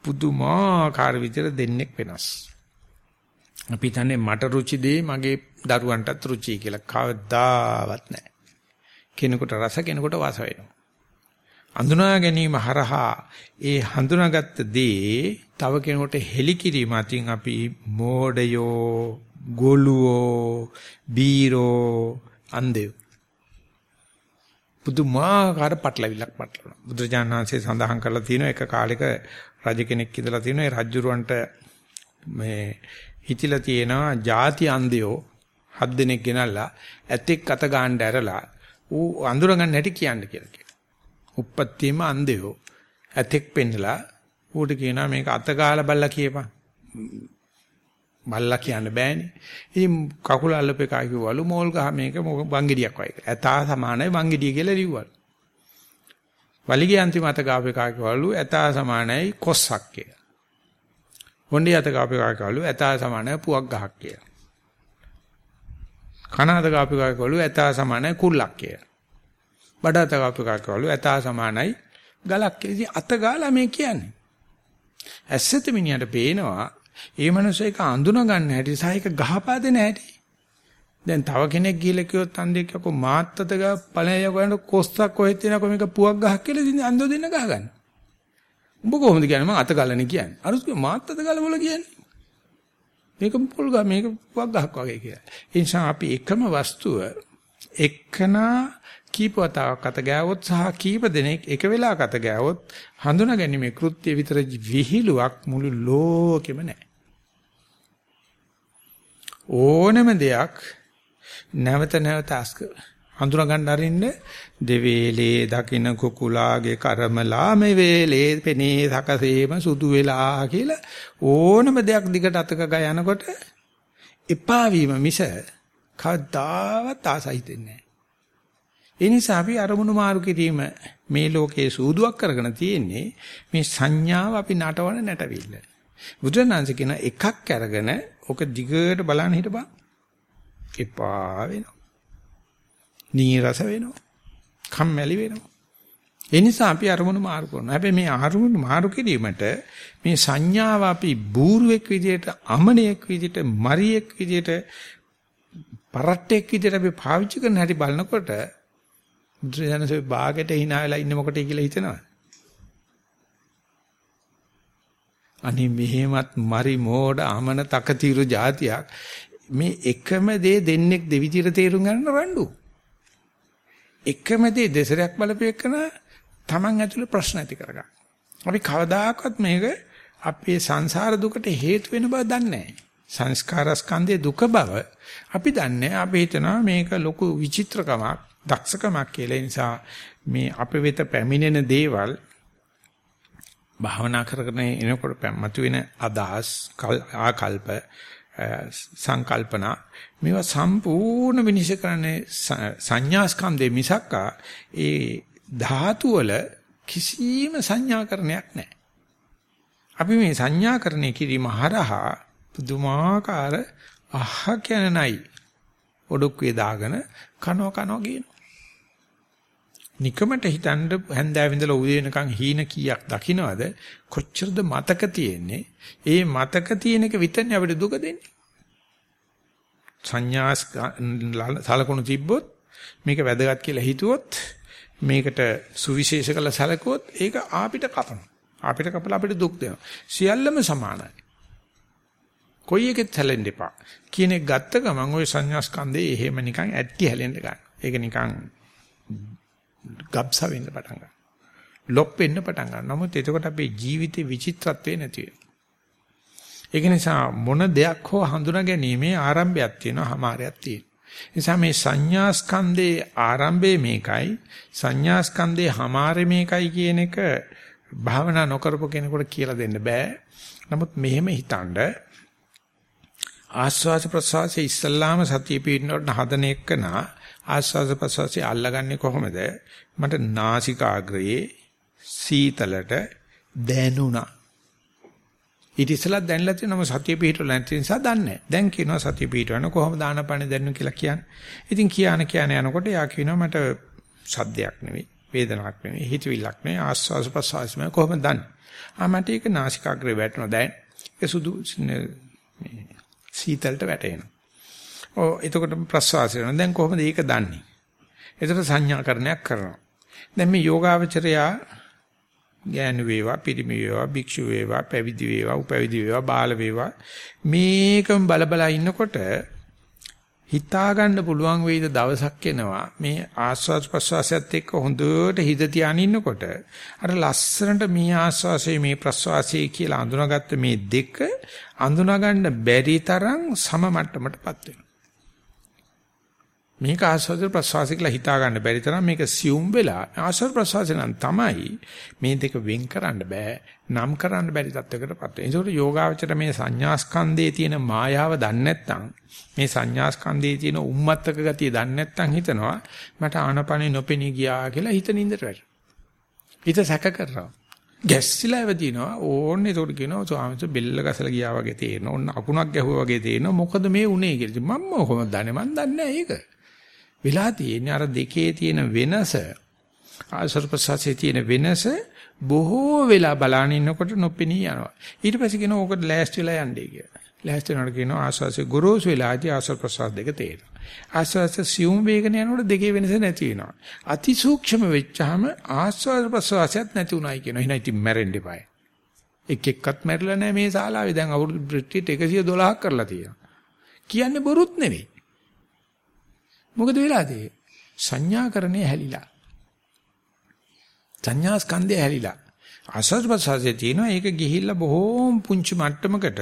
පුදුමාකාර විදිහට දෙන්නෙක් වෙනස්. අපි තන්නේ මට රුචි දෙයි මගේ දරුවන්ටත් රුචි කියලා කවදාවත් නැහැ. කෙනෙකුට රස කෙනෙකුට වාස වෙනවා. අඳුනා ගැනීම හරහා ඒ හඳුනාගත්ත දේ තව කෙනෙකුට හෙලි කිරීම අතින් අපි මෝඩයෝ ගොළුවෝ බීරෝ අන්දයෝ පුදුමාකාර පටලවිලක් පටලනවා බුදුරජාණන් වහන්සේ සඳහන් කරලා තියෙනවා එක කාලෙක රජ කෙනෙක් ඉඳලා තියෙනවා ඒ රජුරවන්ට මේ හිතිලා තියෙනවා ಜಾති අන්දයෝ හත් දෙනෙක් ගෙනල්ලා ඇතෙක් අත ගන්න ඇරලා ඌ අඳුර ගන්න හැටි කියන්න කියලා කියනවා. උප්පත්තියම අන්දයෝ ඇතෙක් පෙන්නලා ඌට කියනවා මේක අත ගාලා බල්ලා කියපන්. බල්ලා කියන්න බෑනේ. ඉතින් කකුල අල්ලපේකා කිව්වලු මෝල් ගහ මේක වංගිඩියක් වගේ කියලා. ඇතා සමානයි වංගිඩිය කියලා ලිව්වලු. වලිගේ අන්තිම අත ගාපේකා කිව්වලු ඇතා සමානයි කොස්සක් කියලා. හොණ්ඩි අත ගාපේකා කිව්වලු ඇතා සමානයි පුවක් ගහක් කියලා. කනාද ගාපේකා කිව්වලු ඇතා සමානයි කුල්ලක් කියලා. බඩ අත ගාපේකා කිව්වලු ඇතා සමානයි ගලක් කියලා. ඉතින් අත ගාලා මේ කියන්නේ. ඇස්සෙත මිනිහට පේනවා ඒ මනුස්සය එක අඳුන ගන්න හැටි සහ එක ගහපා දෙන හැටි. දැන් තව කෙනෙක් ගිහලා කිව්වොත් අන්දෙක් යකෝ මාත්තත ගා ඵලය යකෝ කොස්සක් කොහෙද තියෙනකො මේක පුවක් ගහක් කියලා ඉතින් අන්දෝ දෙන්න ගහ ගන්න. උඹ කොහොමද කියන්නේ මම අත ගලනේ කියන්නේ. අරුත් මාත්තත ගල මොල කියන්නේ. මේක පොල් ගහ මේක පුවක් ගහක් වගේ කියලා. ඒ නිසා අපි එකම වස්තුව එක්කනා කීප වතාවක් අත ගෑවොත් සහ කීප දෙනෙක් එක වෙලාවක අත ගෑවොත් හඳුනා ගැනීමේ කෘත්‍ය විතර විහිළුවක් මුළු ලෝකෙම නැහැ. ඕනම දෙයක් නැවත නැවත අස්ක හඳුනා ගන්න අරින්න දෙවේලේ දකින්න කුකුලාගේ කර්මලා මේ වේලේ පෙනේ සකසේම සුදු වෙලා කියලා ඕනම දෙයක් දිගට අතක ගා යනකොට එපා වීම මිස කවදාවත් ආසයිතෙන්නේ නැහැ. ඒ නිසා අපි අරමුණු මාරු කිරීම මේ ලෝකයේ සූදුවක් කරගෙන තියෙන්නේ මේ සංඥාව අපි නටවන නැටවිල්ල. බුදුරණන්සේ කියන එකක් අරගෙන ඔක දිගට බලන්න හිටපන්. එපා වෙනවා. නීරස වෙනවා. කම්මැලි වෙනවා. ඒ නිසා අපි අරමුණු මාරු කරනවා. හැබැයි මේ අරමුණු මාරු කිරීමට මේ සංඥාව අපි බූරුවෙක් විදියට, අමනියෙක් විදියට, මරියෙක් විදියට, පරට්ටෙක් විදියට අපි පාවිච්චි කරන හැටි බලනකොට බුදුරජාණන්සේ ਬਾගෙට hina වෙලා ඉන්නේ මොකටද කියලා හිතනවා. අනේ මෙහෙමත් මරි මෝඩ අමන තකතිරු જાතියක් මේ එකම දේ දෙන්නෙක් දෙවිදිහට තේරුම් ගන්න රණ්ඩු. එකම දේ දෙසරයක් බලපෙකන Taman ඇතුලේ ප්‍රශ්න ඇති කරගන්න. අපි කවදාකවත් මේක අපේ සංසාර දුකට හේතු වෙන බව දන්නේ නැහැ. සංස්කාර ස්කන්ධයේ දුක බව අපි දන්නේ අපි හිතනවා මේක ලොකු විචිත්‍රකමක් දක්ෂකමක් කියලා. නිසා මේ අපේ වෙත පැමිණෙන දේවල් භාවනා කරගෙන එනකොට මතුවෙන අදහස් ආකල්ප සංකල්පනා මේවා සම්පූර්ණ විනිශ්චය කරන්නේ සංඥා ස්කන්ධේ මිසක්කා ඒ ධාතු වල කිසිම සංඥාකරණයක් නැහැ. අපි මේ සංඥාකරණය කිරීම හරහා පුදුමාකාර අහ කියන නයි ඔඩොක්කේ දාගෙන කනවා කනවා කියනවා. නිකමට හිතන්න හැන්දෑව ඉඳලා උදේ වෙනකන් හීන කීයක් දකින්නවද කොච්චරද මතක තියෙන්නේ? ඒ මතක තියෙන එක විතරනේ අපිට දුක දෙන්නේ. සංඥා සලකුණු තිබ්බොත් මේක වැදගත් කියලා හිතුවොත් මේකට සුවිශේෂ කළ සැලකුවොත් ඒක ආපිට කපනවා. ආපිට කපලා අපිට දුක් දෙනවා. සියල්ලම සමානයි. කොයි එකෙත් හැලෙන්න එපා. කියන එක ගත්ත ගමන් ওই සංඥා ස්කන්ධේ එහෙම නිකන් ඇට්ටි හැලෙන්න ගන්න. ඒක නිකන් ගබ්ස වෙන්න පටන් ගන්නවා. ලොප් වෙන්න පටන් ගන්නවා. නමුත් එතකොට අපේ ජීවිතේ විචිත්‍රත්වේ නැති වෙනවා. ඒක නිසා මොන දෙයක් හෝ හඳුනා ගැනීමේ ආරම්භයක් තියෙනවා, හමාරයක් තියෙනවා. නිසා මේ සංඥා ස්කන්ධේ ආරම්භය මේකයි, සංඥා ස්කන්ධේ හමාරය මේකයි කියන එක භාවනා නොකරපු කෙනෙකුට කියලා දෙන්න බෑ. නමුත් මෙහෙම හිතනද ආස්වාද ප්‍රසවාසයේ ඉස්සල්ලාම සතිය පිටිනවට හදන එකනා ආස්වාද ප්‍රසවාසය අල්ලගන්නේ කොහොමද? මට නාසිකාග්‍රයේ සීතලට දැනුණා. ඊට ඉස්සලා දැනලා තියෙනම සතිය පිහිටවල නැති නිසා දන්නේ දැන් කියනවා සතිය පිහිටවන කොහොමද ආනපන දැනු කියලා කියන්නේ. ඉතින් කියාන කියන යනකොට යා කියනවා මට සද්දයක් නෙවෙයි, වේදනාවක් නෙවෙයි, හිතවිල්ලක් නෙවෙයි ආස්වාද ප්‍රසවාසය කොහොමද දන්නේ? ආ මට ඒක නාසිකාග්‍රේ වැටෙනවා දැන්. ඒක සුදු සීතලට වැටෙනවා. ඔව් එතකොට ප්‍රසවාසය වෙනවා. දැන් කොහොමද ඒක දන්නේ? එතකොට සංඥාකරණයක් කරනවා. දැන් මේ යෝගාවචරයා ගෑනු වේවා පිරිමි වේවා භික්ෂු වේවා පැවිදි වේවා උපැවිදි වේවා බාල වේවා මේකම බලබලා ඉන්නකොට හිතා ගන්න පුළුවන් වෙයිද දවසක් එනවා මේ ආස්වාද ප්‍රසවාසයත් එක්ක හොඳට හිත තියාගෙන ඉන්නකොට අර ලස්සනට මේ ආස්වාසය මේ ප්‍රසවාසය කියලා අඳුනාගත්ත මේ දෙක අඳුනා ගන්න බැරි තරම් සම මට්ටමටපත් වෙනවා මේක ආස්වාද ප්‍රසවාස කියලා හිතා ගන්න බැරි තරම් මේක සියුම් වෙලා ආස්වාද ප්‍රසවාස නම් තමයි මේ දෙක වෙන් කරන්න බෑ නම් කරන්න බැරි තත්යකටපත් වෙනවා. ඒකට යෝගාවචර මේ සංඥාස්කන්ධයේ තියෙන මායාව දන්නේ නැත්නම් මේ සංඥාස්කන්ධයේ තියෙන උම්මත්තක ගතිය දන්නේ නැත්නම් හිතනවා මට ආනපනෙ නොපෙනී ගියා කියලා හිත නින්දට වැටෙනවා. හිත සැක කරනවා. ගැස්සිලා එවදිනවා ඕන්නේ ඒකට කියනවා ස්වාමීන් බෙල්ල ගසලා ගියා වගේ තේරෙනවා. ඕන්න අකුණක් ගැහුවා වගේ තේරෙනවා. මොකද මේ උනේ කියලා. මම කොහොමද දන්නේ? මන් දන්නේ නැහැ ඒක. වෙලා තියෙන්නේ අර දෙකේ තියෙන වෙනස ආශ්‍රව ප්‍රසාසයේ තියෙන වෙනස බොහෝ වෙලා බලන ඉන්නකොට නොපෙනී යනවා. ඊට පස්සේ කියනවා ඕකට ලෑස්ති වෙලා යන්නේ කියලා. ලෑස්ති වෙනකොට කියනවා ආශ්වාසයේ ගොරෝසු වෙලාදී ආශ්‍රව ප්‍රසාස දෙක තේරෙනවා. ආශ්වාස සියුම් වේගන යනකොට දෙකේ වෙනස නැති වෙනවා. අති සූක්ෂම වෙච්චාම ආශ්වාස ප්‍රසවාසයත් නැති උනායි කියනවා. එහෙනම් ඉතින් මැරෙන්න එපායි. එක් එක්කත් මැරිලා නැහැ මේ ශාලාවේ. දැන් අවුරුදු බ්‍රිටිෂ් 112ක් කරලා තියෙනවා. කියන්නේ බොරුත් නෙවෙයි. මොකද වෙලා තියෙන්නේ? සංඥාකරණය හැලිලා. සංඥා ස්කන්ධය හැලිලා. ආසස්පසසේ තියෙනවා ඒක ගිහිල්ලා බොහෝම පුංචි මට්ටමකට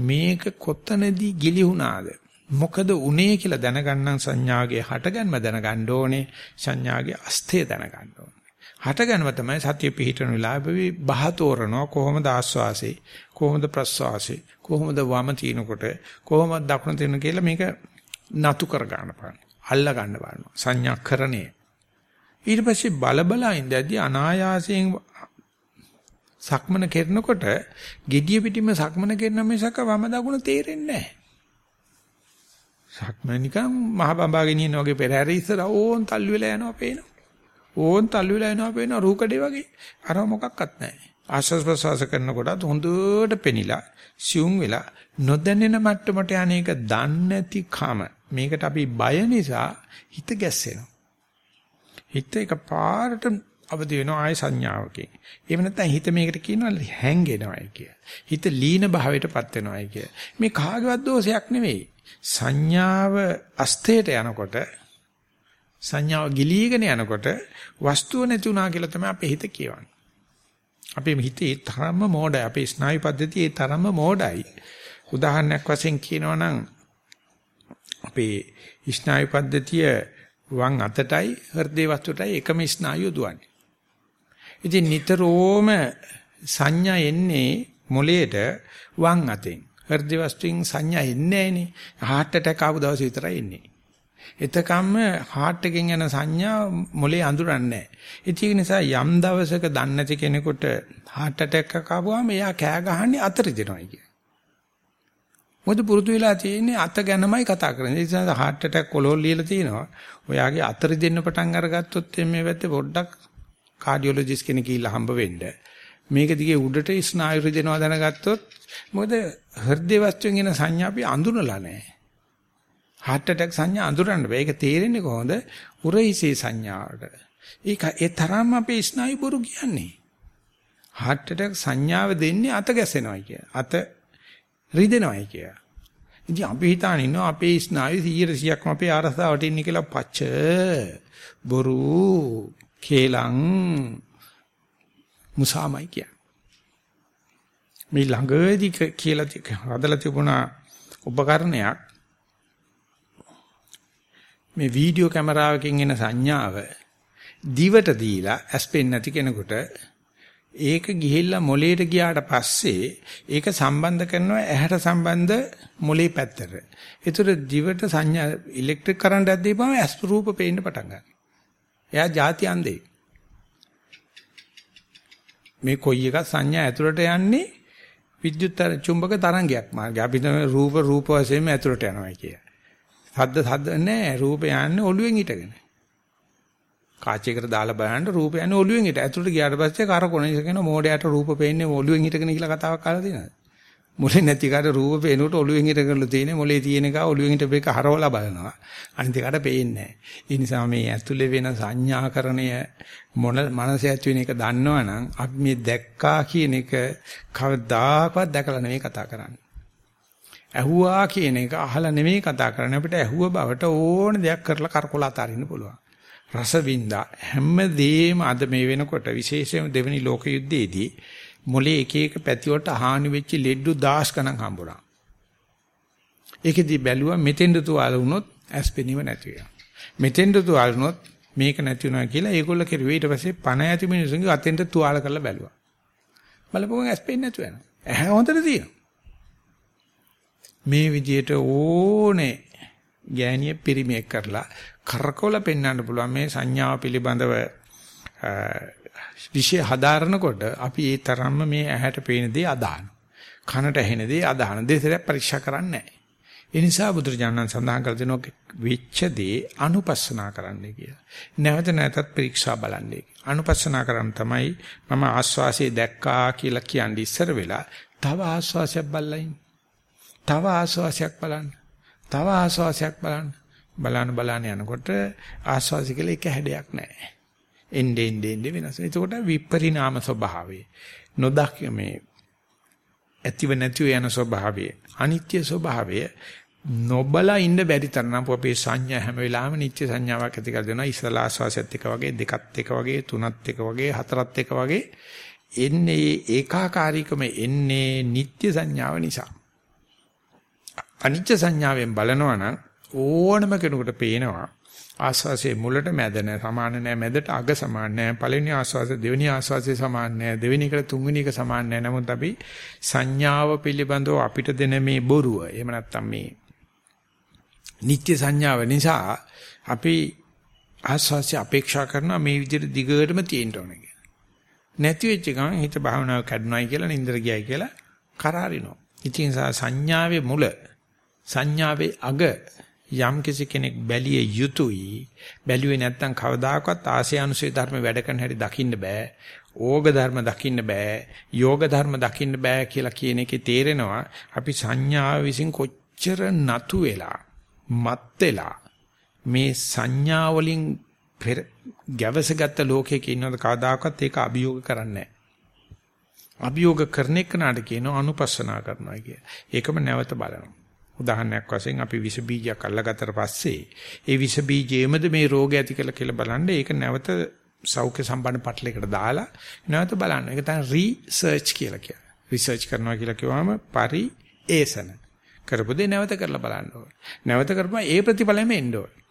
මේක කොතනදී ගිලිහුණාද? මොකද උනේ කියලා දැනගන්න සංඥාගේ හටගන්ම දැනගන්න ඕනේ සංඥාගේ අස්තේ දැනගන්න ඕනේ. හටගන්ම තමයි සතිය පිහිටන වෙලාවෙවි බහතෝරනවා කොහොමද ආස්වාසේ කොහොමද ප්‍රස්වාසේ කොහොමද වම තිනකොට කොහොමද දකුණ තින කියලා මේක නතු කර ගන්න පාන. අල්ල ගන්න බලනවා. සංඥාකරණය. ඊට පස්සේ බල බල ඉඳදී අනායාසයෙන් සක්මන කරනකොට gediya pitima සක්මන කරන මිසක වම දකුණ තේරෙන්නේ නැහැ. සක්මන නිකන් මහ බඹා ගෙනියන වගේ පෙරහැර ඉස්සර ඕන් තල්ලු වෙලා යනවා පේනවා. ඕන් තල්ලු වෙලා යනවා පේනවා රූකඩේ වගේ. අර මොකක්වත් නැහැ. ආශ්වාස ප්‍රශ්වාස කරනකොටත් හොඳට පෙනිලා සියුම් වෙලා නොදැනෙන මට්ටමට යන්නේක දන්නේ නැති කම මේකට අපි බය නිසා හිත ගැස්සෙනවා. හිත එකපාරට අවදි වෙනවා ආය සංඥාවකින්. එහෙම නැත්නම් හිත මේකට කියනවා හැංගෙනවායි කිය. හිත ලීන භාවයටපත් වෙනවායි කිය. මේ කාගේවත් දෝෂයක් නෙවෙයි. සංඥාව අස්තේට යනකොට සංඥාව ගිලීගෙන යනකොට වස්තුව නැති වුණා කියලා තමයි අපේ හිත කියවන්නේ. අපේ හිතේ තරම්ම මෝඩයි. අපේ ස්නායු පද්ධතියේ තරම්ම මෝඩයි. උදාහරණයක් වශයෙන් කියනවා නම් අපේ ස්නායු පද්ධතිය වම් අතටයි හෘදේ වස්තුවටයි එකම ස්නායුව දුවන්නේ. ඉතින් නිතරම සංඥා එන්නේ මොළයට වම් අතෙන්. හෘදේ වස්තුවෙන් සංඥා එන්නේ නැහනේ. heart attack ආපු දවස් විතරයි එන්නේ. එතකම්ම heart එකෙන් යන සංඥා මොලේ අඳුරන්නේ නැහැ. ඒක නිසා යම් දවසක දන්නේ නැති කෙනෙකුට heart attack එකක් ආවම එයා කෑ ගහන්නේ අතර දෙනවා කියන්නේ. මොකද පුරුදු වෙලා තියෙන්නේ අත ගැනමයි කතා කරන්නේ. ඒ නිසා heart attack කොලොල් ලියලා තිනවා. ඔයාගේ අතරි දෙන්න පටන් අරගත්තොත් මේ පැත්තේ පොඩ්ඩක් කාඩියොලොජිස්ට් කෙනෙක් ගිහිල්ලා හම්බ වෙන්න. මේක දිගේ උඩට ස්නායු රිදෙනවා දැනගත්තොත් මොකද හෘද වස්තුවෙන් එන සංඥා අපි අඳුනලා නැහැ. Heart attack සංඥා අඳුරන්න බෑ. ඒක තේරෙන්නේ කොහොමද? උරහිසේ සංඥාවට. ඒක ඒ තරම්ම අපේ ස්නායු බොරු කියන්නේ. heart attack සංඥාව දෙන්නේ අත ගැසෙනවයි කිය. අත රිදෙනවයි කිය. ඉතින් අපි හිතාන ඉන්නවා අපේ ස්නායු 100%ක්ම අපේ ආරසාවට ඉන්නේ කියලා පච්ච බොරු කේලං මුසාමයි කිය. මේ ළඟදී කියලා හදලා තිබුණා උපකරණයක් මේ වීඩියෝ කැමරාවකින් එන සංඥාව දිවට දීලා ඇස්පෙන් නැති කෙනෙකුට ඒක ගිහිල්ලා මොලේට ගියාට පස්සේ ඒක සම්බන්ධ කරනවා ඇහැට සම්බන්ධ මොලේ පැත්තට. ඒතර දිවට සංඥා ඉලෙක්ට්‍රික් කරන්ට් එකක් දීපම ඇස් රූප පේන්න පටන් ගන්නවා. එයා ಜಾති අන්දේ. මේ කොයි එක සංඥා ඇතුළට යන්නේ විද්‍යුත් චුම්බක තරංගයක් මාර්ගය. අපි රූප රූප වශයෙන්ම ඇතුළට යනවා කිය. සද්ද සද්ද නැහැ රූප යන්නේ ඔළුවෙන් හිටගෙන. කාචයකට දාලා බලන්න රූප යන්නේ ඔළුවෙන් හිට. ඇතුළට ගියාට පස්සේ කරකොන ඉස කියන මෝඩයට රූප පේන්නේ ඔළුවෙන් හිටගෙන කියලා කතාවක් අහලා තියෙනවද? මොලේ නැති කාට රූප පේනකොට ඔළුවෙන් හිට කරලා තියෙන මොලේ තියෙන එක ඔළුවෙන් හිට මේක හරවලා බලනවා. අනිත් එකට පේන්නේ නැහැ. ඒ නිසා මේ ඇතුලේ වෙන සංඥාකරණය මොන මනස ඇති වෙන එක දන්නවනම් අපි මේ දැක්කා කියන එක කවදාකවත් දැකලා නෙවෙයි කතා කරන්නේ. ඇහුවා කියන එක අහලා නෙවෙයි කතා කරන්නේ අපිට ඇහුව බවට ඕන දෙයක් කරලා කරකොල අතාරින්න පුළුවන්. රසවින්දා හැමදේම අද මේ වෙනකොට විශේෂයෙන් දෙවෙනි ලෝක යුද්ධයේදී මොලේ එක එක පැති වලට හානි වෙච්ච ලෙඩ්ඩු දාස් ගණන් හම්බුණා. ඒකෙදි බැලුවා මෙතෙන්ද තුවාල වුණොත් ඇස් පෙනීම නැති වෙනවා. මෙතෙන්ද තුවාල වුණොත් මේක නැති වෙනවා කියලා ඒගොල්ල කෙරුවේ ඊට පස්සේ පණ ඇති මිනිස්සුන්ගේ අතෙන්ට තුවාල කරලා බැලුවා. බලපුවම ඇස් පෙන්නේ නැතු වෙනවා. ඇහැ හොඳට තියෙනවා. මේ විදියට ඕනේ ගෑණිය පිරිමියෙක් කරලා කරකවල පෙන්වන්න පුළුවන් මේ සංඥාව පිළිබඳව විශේෂ හදාරනකොට අපි ඒ තරම්ම මේ ඇහැට පේන දේ අදහන. කනට ඇහෙන දේ අදහන. දෙතරක් පරීක්ෂා කරන්නේ නැහැ. ඒ නිසා බුදුරජාණන් සඳහන් කර දෙනවා වෙච්ච දේ අනුපස්සනා කරන්න කියලා. නැවත නැවතත් පරීක්ෂා බලන්නේ. අනුපස්සනා කරන් තමයි මම ආස්වාසිය දැක්කා කියලා කියන්නේ ඉස්සර වෙලා තව ආස්වාසයක් බලලා තව ආස්වාසයක් බලන්න. තව ආස්වාසයක් බලන්න. බලන බලන යනකොට ආස්වාසි කියලා එක හැඩයක් නැහැ. එන්නේ එන්නේ වෙනස්. එතකොට විපරිණාම ස්වභාවය නොදක් මේ ඇතිව නැතිව යන ස්වභාවය අනිත්‍ය ස්වභාවය නොබලා ඉන්න බැරි තරම් අපේ සංඥා හැම වෙලාවෙම නිත්‍ය සංඥාවක් ඇති කර දෙනවා ඉස්සලා ආස්වාසයත් එක වගේ දෙකත් එක වගේ තුනත් එක වගේ හතරත් එක වගේ එන්නේ ඒකාකාරීකම එන්නේ නිත්‍ය සංඥාව නිසා අනිත්‍ය සංඥාවෙන් බලනවා නම් ඕනම කෙනෙකුට පේනවා ආස්වාසේ මුලට මැද නැ සමාන නැ මැදට අග සමාන නැ පළවෙනි ආස්වාසේ දෙවෙනි ආස්වාසේ සමාන නැ දෙවෙනි එකට තුන්වෙනි එක සමාන නැ නමුත් අපි සංඥාව පිළිබඳව අපිට දෙන මේ බොරුව එහෙම නැත්නම් මේ නිත්‍ය සංඥාව නිසා අපි ආස්වාසේ අපේක්ෂා කරනවා මේ විදිහට දිගටම තියෙන්න ඕනේ කියලා. නැති වෙච්ච ගමන් හිත භාවනාව කැඩුනායි කියලා නින්දර ගියයි කියලා කරාරිනවා. ඉතින් සංඥාවේ මුල සංඥාවේ අග යම් කිසි කෙනෙක් බැලිය යුතුයි බැලුවේ නැත්නම් කවදාකවත් ආශයානුසය ධර්ම වැඩ කරන හැටි දකින්න බෑ ඕග ධර්ම දකින්න බෑ යෝග ධර්ම දකින්න බෑ කියලා කියන එකේ තේරෙනවා අපි සංඥාව විසින් කොච්චර නතු වෙලා මත් වෙලා මේ සංඥා වලින් ගැවසගත්ත ලෝකයක ඉන්නවද කවදාකවත් ඒක අභියෝග කරන්නේ නැහැ අභියෝග කරන එක නාට කියනවා අනුපස්සනා කරනවා කිය. ඒකම නැවත බලනවා. උදාහරණයක් වශයෙන් අපි විස බීජයක් අල්ලගත්තට පස්සේ ඒ විස බීජයේමද මේ රෝගය ඇති කළ කියලා බලන්න ඒක නැවත සෞඛ්‍ය සම්බන්ධ පටලයකට දාලා නැවත බලන්න. ඒක තමයි රිසර්ච් කියලා කියන්නේ. රිසර්ච් කරනවා කියලා කිව්වම පරි ඒසන. කරපු දේ නැවත කරලා බලන්න ඕනේ. නැවත කරපුවම ඒ ප්‍රතිඵලෙම එන්න ඕනේ.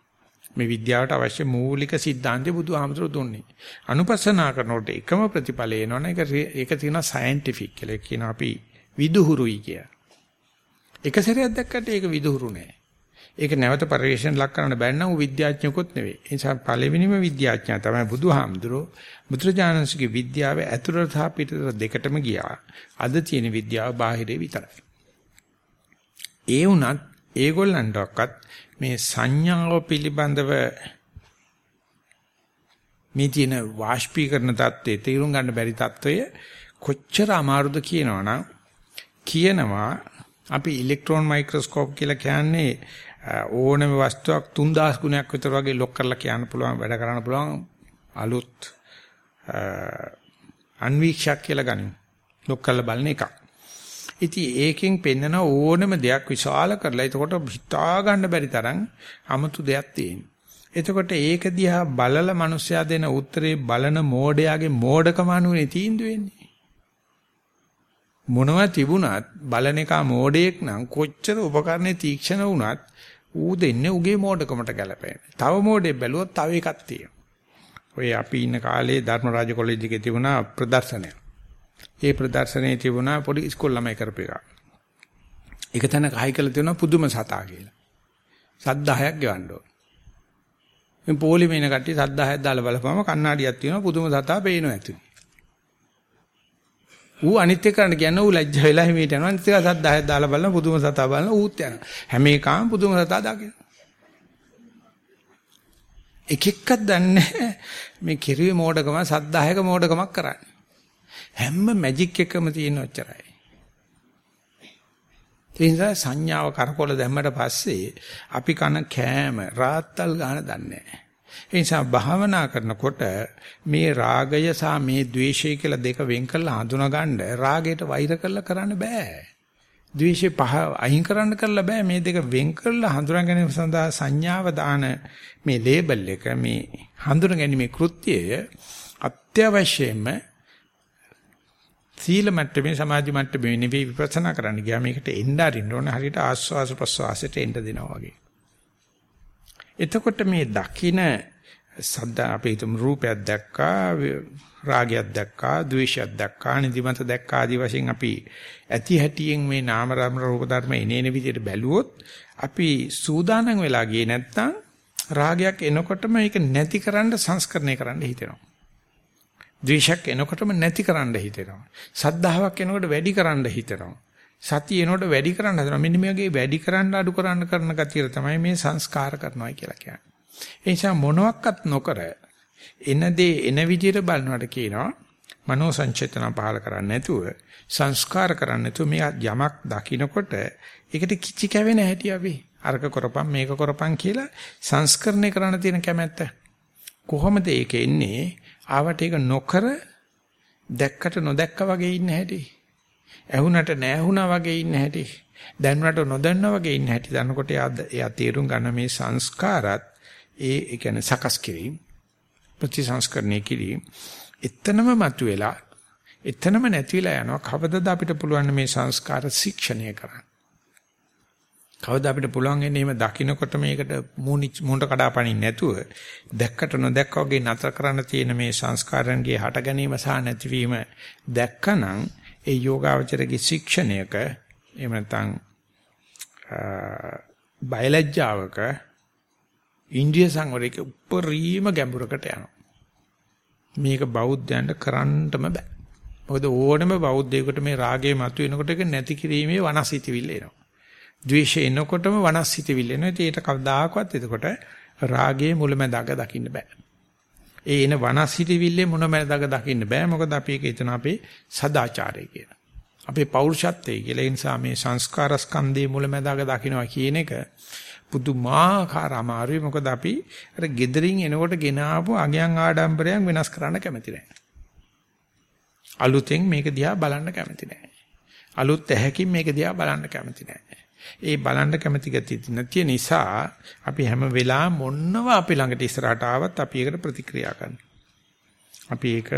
මේ විද්‍යාවට අවශ්‍ය මූලික સિદ્ધාන්තය බුදුහාමතුරු දුන්නේ. අනුපස්සනා කරනකොට එකම ප්‍රතිඵලය එනවනේ ඒක ඒක තියෙනවා සයන්ටිෆික් කියලා. ඒක කියනවා අපි විදුහුරුයි කියලා. එක සැරයක් දැක්කට ඒක විදුහුරු නෑ. ඒක නැවත පරිශන ලක් කරන්න බැන්නම් ඌ විද්‍යාඥයෙකුත් නෙවෙයි. ඒ නිසා පළවෙනිම විද්‍යාඥයා තමයි බුදුහාමුදුරෝ. මුද්‍රජානන්සේගේ විද්‍යාව ඇතුළත සහ පිටත දෙකටම ගියා. අද තියෙන විද්‍යාව බාහිරේ විතරයි. ඒ වුණත් ඒගොල්ලන්ටවත් මේ සංඥාව පිළිබඳව මේ තියෙන වාෂ්පීකරණ தත්ත්වයේ තේරුම් ගන්න බැරි தත්ත්වය කොච්චර අමාරුද කියනවනම් කියනවා අපි ඉලෙක්ට්‍රෝන මයික්‍රොස්කෝප් කියලා කියන්නේ uh, ඕනම වස්තුවක් 3000 ගුණයක් විතර වගේ ලොක් කරලා කියන්න පුළුවන් වැඩ කරන්න පුළුවන් අලුත් uh, අන්වීක්ෂයක් කියලා ගනිමු. ලොක් කරලා බලන එකක්. ඉතින් ඒකෙන් පෙන්නන ඕනම දෙයක් විශාල කරලා එතකොට හිතා ගන්න බැරි තරම් 아무තු දෙයක් තියෙනවා. එතකොට ඒක දිහා බලලා මිනිස්සයා දෙන උත්තරේ බලන මෝඩයාගේ මෝඩකම අනුනේ තීන්දුව වෙන්නේ. මොනවා තිබුණත් බලන එක මෝඩයෙක් නම් කොච්චර උපකරණේ තීක්ෂණ වුණත් ඌ දෙන්නේ උගේ මෝඩකමට ගැලපෙන. තව මෝඩෙක් බැලුවොත් තව එකක් තියෙනවා. ඔය අපි ඉන්න කාලේ ධර්මරාජ කොලෙජ් එකේ තිබුණා ප්‍රදර්ශනය. ඒ ප්‍රදර්ශනයේ තිබුණා පොඩි ඉස්කෝල ළමයි කරපු එක. එක තැනක හයි කළ තියෙනවා පුදුම සතා කියලා. සත් 10ක් ගෙවන්න ඕන. මේ පොලිමේ ඉන කට්ටිය සත් 10ක් දාලා බලපුවම කණ්ණාඩියක් තියෙනවා පුදුම සතා පේනවා ඇතුලේ. ඌ අනිත් එක කරන්න කියන්නේ ඌ ලැජ්ජ වෙලා හිමීට යනවා. අනිත් එක සත් 10ක් දාලා බලන පුදුම සතා බලන ඌත් යනවා. හැම එකම පුදුම සතා දකින්න. එක එකක් දන්නේ මේ කිරුවේ මෝඩකම සත් 10ක මෝඩකමක් කරන්නේ. හැම මැජික් එකම තියෙන ඔච්චරයි. ඒ නිසා සංඥාව කරකොල දැම්මට පස්සේ අපි කන කෑම රාත්තල් ගන්න දන්නේ නැහැ. ඒ නිසා භාවනා කරනකොට මේ රාගය සහ මේ ද්වේෂය කියලා දෙක වෙන් කරලා හඳුනාගන්න රාගයට වෛර කරලා කරන්න බෑ. ද්වේෂය පහ අයින් කරන්න කරලා බෑ මේ දෙක වෙන් කරලා හඳුනා ගැනීම සඳහා සංඥාව දාන මේ ලේබල් එක මේ හඳුනා ගැනීමේ කෘත්‍යය අත්‍යවශ්‍යයෙන්ම සීල මට්ටමේ සමාධි මට්ටමේ නෙවෙයි විපස්සනා කරන්න ගියා මේකට එන්න අරින්න ඕනේ හරියට ආස්වාස ප්‍රස්වාසයට එන්න දෙනවා වගේ. එතකොට මේ දකින සද්ද අපේ තුම් රූපයක් දැක්කා රාගයක් දැක්කා ද්වේෂයක් දැක්කා නිදිමත දැක්කා ආදී වශයෙන් අපි ඇති හැටියෙන් මේ නාම රාම රූප ධර්ම එනේන විදිහට බැලුවොත් අපි සූදානම් වෙලා ගියේ නැත්නම් රාගයක් එනකොටම ඒක නැතිකරන්න සංස්කරණය කරන්න හිතෙනවා ද්වේෂයක් එනකොටම නැති කරන්න හිතෙනවා. සද්ධාාවක් එනකොට වැඩි කරන්න හිතෙනවා. සතිය එනකොට වැඩි කරන්න හදනවා. මෙන්න මේගේ වැඩි කරන්න අඩු කරන්න කරන ගතිය තමයි මේ සංස්කාර කරනවා කියලා කියන්නේ. ඒ නිසා මොනවත් නොකර එන දේ එන විදිහට බලනවට කියනවා මනෝ සංචේතන පහල කරන්නේ නැතුව සංස්කාර කරන්නේ නැතුව මේ යමක් දකින්නකොට ඒකට කිචි කැවෙන හැටි අපි අරක කරපම් මේක කරපම් කියලා සංස්කරණය කරන්න තියෙන කැමැත්ත කොහොමද ඒක එන්නේ ආවට ඒක නොකර දැක්කට නොදැක්කා වගේ ඉන්න හැටි. ඇහුණට නැහුණා වගේ ඉන්න හැටි. දැනුණට නොදන්නා වගේ ඉන්න හැටි දන්නකොට එයා තේරුම් ගන්න මේ සංස්කාරات ඒ කියන්නේ සකස් කිරීම ප්‍රතිසංස්කරණය කිරීම එතනම මතුවෙලා එතනම නැති වෙලා යනවා කවදද අපිට පුළුවන් මේ සංස්කාර ශික්ෂණය කරන්න කවදා අපිට පුළුවන් වෙන්නේ එහෙම දකින්නකොට මේකට මූණට කඩාපනින්න නැතුව දැක්කට නොදැක්ක වගේ නතර කරන්න තියෙන මේ සංස්කාරයන්ගේ හට ගැනීම සහ නැතිවීම දැක්කනම් ඒ යෝගාවචරගේ ශික්ෂණයක එහෙම නැත්නම් බයලජ්ජාවක ඉන්ද්‍රිය සංවරයක උපරිම ගැඹුරකට යනවා. මේක බෞද්ධයන්ට කරන්නටම බෑ. මොකද ඕනම බෞද්ධයෙකුට මේ රාගය මතුවෙනකොට ඒක නැති කිරීමේ වනසිතවිල්ල එනවා. ද්වේෂය එනකොටම වනස්සිතවිල්ල එනවා. ඒකට කවදාකවත් එතකොට රාගයේ මුලැමැදාක දකින්න බෑ. ඒ එන වනස්සිතවිල්ලේ මුලැමැදාක දකින්න බෑ. මොකද අපි ඒක හිතන අපේ සදාචාරය කියලා. අපේ පෞරුෂත්වයේ කියලා. ඒ නිසා මේ සංස්කාර ස්කන්ධයේ මුලැමැදාක දකින්නවා කියන එක පුදුමාකාර අමාරුයි. මොකද අපි අර gederin එනකොට ගෙන ආපු අගයන් ආඩම්බරයන් වෙනස් කරන්න කැමති නැහැ. අලුතෙන් මේක දිහා බලන්න කැමති නැහැ. අලුත් ඇහැකින් මේක දිහා බලන්න කැමති නැහැ. ඒ බලන්න කැමති ගතිය නැති නිසා අපි හැම වෙලාවෙම මොන්නව අපි ළඟට ඉස්සරහට ආවත් අපි ඒකට ප්‍රතික්‍රියා කරනවා. අපි ඒක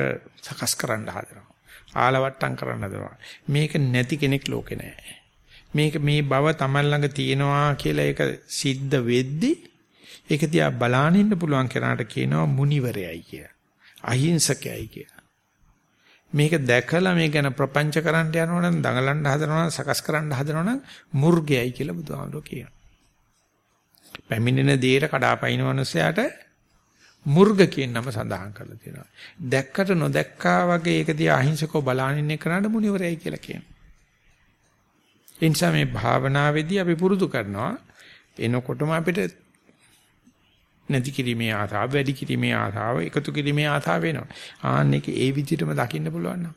සකස් කරන්න හදනවා. ආලවට්ටම් කරන්න හදනවා. මේක නැති කෙනෙක් ලෝකේ නැහැ. මේක මේ බව Taman ළඟ තියෙනවා කියලා ඒක සිද්ධ වෙද්දී ඒක දිහා බලාගෙන ඉන්න පුළුවන් කෙනාට කියනවා මුනිවරයයි කිය. අහිංසකයයි කිය. මේක දැකලා මේ ගැන ප්‍රපංච කරන්න යනවනම් දඟලන්න හදනවනම් සකස් කරන්න හදනවනම් මුර්ගයයි කියලා බුදුහාමුදුරුවෝ කියනවා. පැමිණෙන දේට කඩාපයින් වනසයාට මුර්ග කියන නම සඳහන් කරලා තියෙනවා. දැක්කට නොදැක්කා වගේ ඒක දිහා අහිංසකව බලාගෙන ඉන්න කෙනාට මුනිවරයයි කියලා කියනවා. ඒ නිසා මේ භාවනාවේදී අපි පුරුදු කරනවා එනකොටම අපිට නැති කිරීමේ ආසාව වැඩි කිරීමේ ආසාව එකතු කිරීමේ ආසාව වෙනවා. ආන්න එක ඒ විදිහටම දකින්න පුළුවන්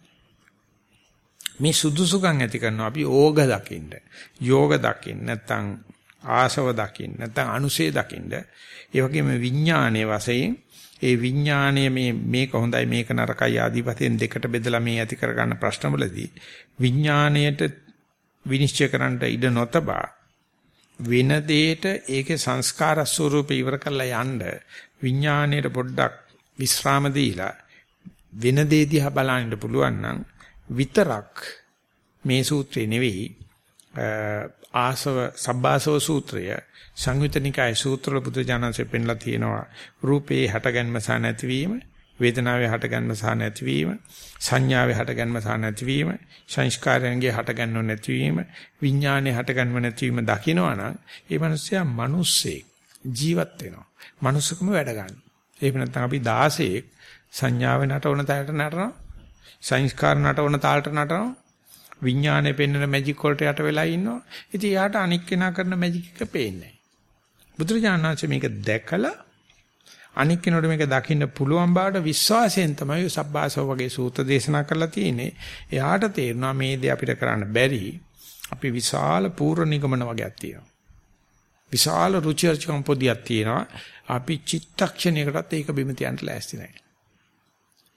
මේ සුදුසුකම් ඇති කරනවා අපි ඕග දකින්න. යෝග දකින්න නැත්නම් ආසව දකින්න නැත්නම් අනුසේ දකින්න. ඒ වගේම විඥානයේ වශයෙන් ඒ විඥානය මේ මේක හොඳයි මේක නරකයි ආදී වශයෙන් දෙකට බෙදලා මේ ඇති කරගන්න ප්‍රශ්නවලදී විඥාණයට විනිශ්චය කරන්න ඉඩ නොතබා වෙන දෙයට ඒකේ සංස්කාර ස්වරූපේ ඉවර කරලා යන්න විඥාණයට පොඩ්ඩක් විස්රාම දීලා වෙන දේ දිහා බලන්න පුළුවන් නම් විතරක් මේ සූත්‍රේ නෙවෙයි ආසව සබ්බාසව සූත්‍රය සංයුතනිකාය සූත්‍රවල බුදුජානන්සේ පෙන්ලා තියෙනවා රූපේ හටගන්ම සහ නැතිවීම වේදනාවේ හටගන්ම සහ නැතිවීම සංඥාවේ හටගන්ම සහ නැතිවීම සංස්කාරයන්ගේ හටගන්නව නැතිවීම විඥානයේ හටගන්ම නැතිවීම දකිනවනම් ඒ මනුස්සයා මිනිස්සේ ජීවත් වෙනවා මනුස්සකම වැඩ ගන්න. ඒක නැත්නම් අපි 16 සංඥාවේ නටවන තාලට නටනවා සංස්කාර නටවන තාලට නටනවා විඥානයේ පෙන්වන මැජික් වලට යට වෙලා ඉන්නවා. ඉතින් යාට අනික් කෙනා කරන මැජික් එක පේන්නේ නැහැ. බුදුරජාණන් වහන්සේ මේක දැකලා අනික් කෙනෙකුට මේක දකින්න පුළුවන් බවට විශ්වාසයෙන් තමයි සබ්බාසව වගේ සූත්‍ර දේශනා කරලා තියෙන්නේ. එයාට තේරෙනවා මේ දේ අපිට කරන්න බැරි. අපි විශාල පූර්ව නිගමන වගේක් තියෙනවා. විශාල රුචිර්චකම් පොදියක් තියෙනවා. අපි චිත්තක්ෂණයකටත් ඒක බිම තියන්න ලෑස්ති නැහැ.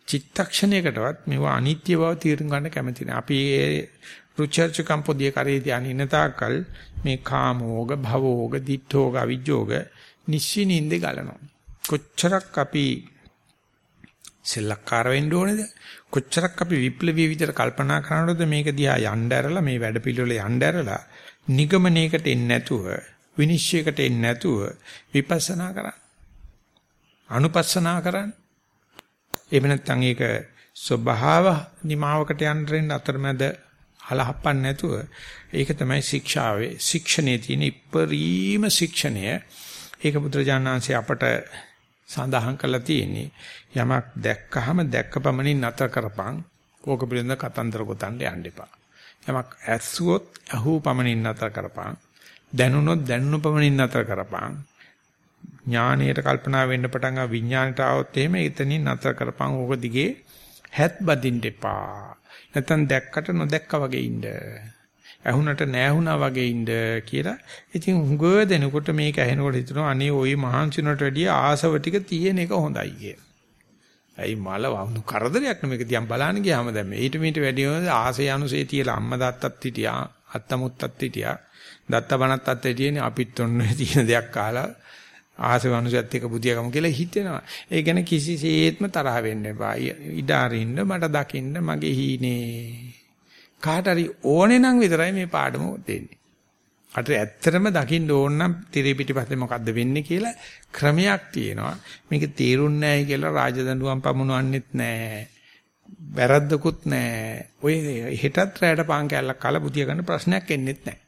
චිත්තක්ෂණයකටවත් මේවා අනිත්‍ය බව තීරුම් ගන්න කැමති නැහැ. අපි ඒ රුචර්චකම් පොදිය කරේ තියන ඉන්න තාක්කල් මේ කාමෝග භවෝග දිඨෝග අවිජ්ජෝග නිශ්චිනින්ද ගලනවා. කොච්චරක් අපි සෙල්ලක්කාර වෙන්න ඕනේද? කොච්චරක් අපි විප්ලවීය විදිහට කල්පනා කරනවද මේක දිහා යන්න ඇරලා මේ වැඩ පිළිවෙල යන්න ඇරලා නිගමනයකට එන්නේ නැතුව විනිශ්චයකට එන්නේ නැතුව විපස්සනා කරන්න. අනුපස්සනා කරන්න. එහෙම නැත්නම් ඒක ස්වභාව නිමාවකට යන්න රෙන්න අතරමැද හලහප්පන්න නැතුව ඒක තමයි ශික්ෂාවේ ශික්ෂණයේ තියෙන ඉපරීම ශික්ෂණය ඒක බුදුරජාණන්සේ අපට සඳහන් කරලා තියෙන්නේ යමක් දැක්කහම දැක්ක පමණින් නතර කරපන්. ඕක පිළිබඳ කතන්දර ගොතන්න යන්න එපා. යමක් ඇස්සුවොත් අහූ පමණින් නතර කරපන්. දැනුනොත් දැනුණු පමණින් නතර කරපන්. ඥානීයට කල්පනා වෙන්න පටන් ආ විඥාණයට આવොත් එහෙම එතනින් නතර කරපන්. ඕක දිගේ හැත් බදින්න එපා. නැත්තම් දැක්කට නොදැක්කා වගේ ඉන්න. ඇහුනට නැහුණා වගේ ඉන්න කියලා ඉතින් හුඟ දෙනකොට මේක ඇහෙනකොට හිතනවා අනේ ওই මහන්සිනට වැඩිය ආසව ටික තියෙන එක හොඳයි කියලා. ඇයි මල වුණු කරදරයක් නෙමෙයි දිහා බලන්න ගියාම දැන් ඊට මීට වැඩිය ආසේ අනුසේ තියලා අම්මා දාත්තත් හිටියා අත්තමුත්තත් හිටියා දත්ත බණත් අත්තේ තියෙන අපිත් ඔන්න තියෙන දෙයක් කාලා ආසවනුසයත් එක්ක බුදියාගම කියලා හිතෙනවා. ඒ ගැන කිසිසේත්ම තරහ වෙන්න එපා. ඉඩ අරින්න මට දකින්න මගේ හීනේ. කාට හරි ඕනේ නම් විතරයි මේ පාඩම දෙන්නේ. අට ඇත්තටම දකින්න ඕන නම් tire පිටිපස්සේ මොකද්ද වෙන්නේ කියලා ක්‍රමයක් තියෙනවා. මේක තේරුන්නේ නැහැ කියලා රාජදඬුවම් පමුණවන්නෙත් නැහැ. වැරද්දකුත් නැහැ. ඔය හෙටත් රැයට පාන් කැල්ලක් කාලා බුදියා ගන්න ප්‍රශ්නයක් එන්නෙත් නැහැ.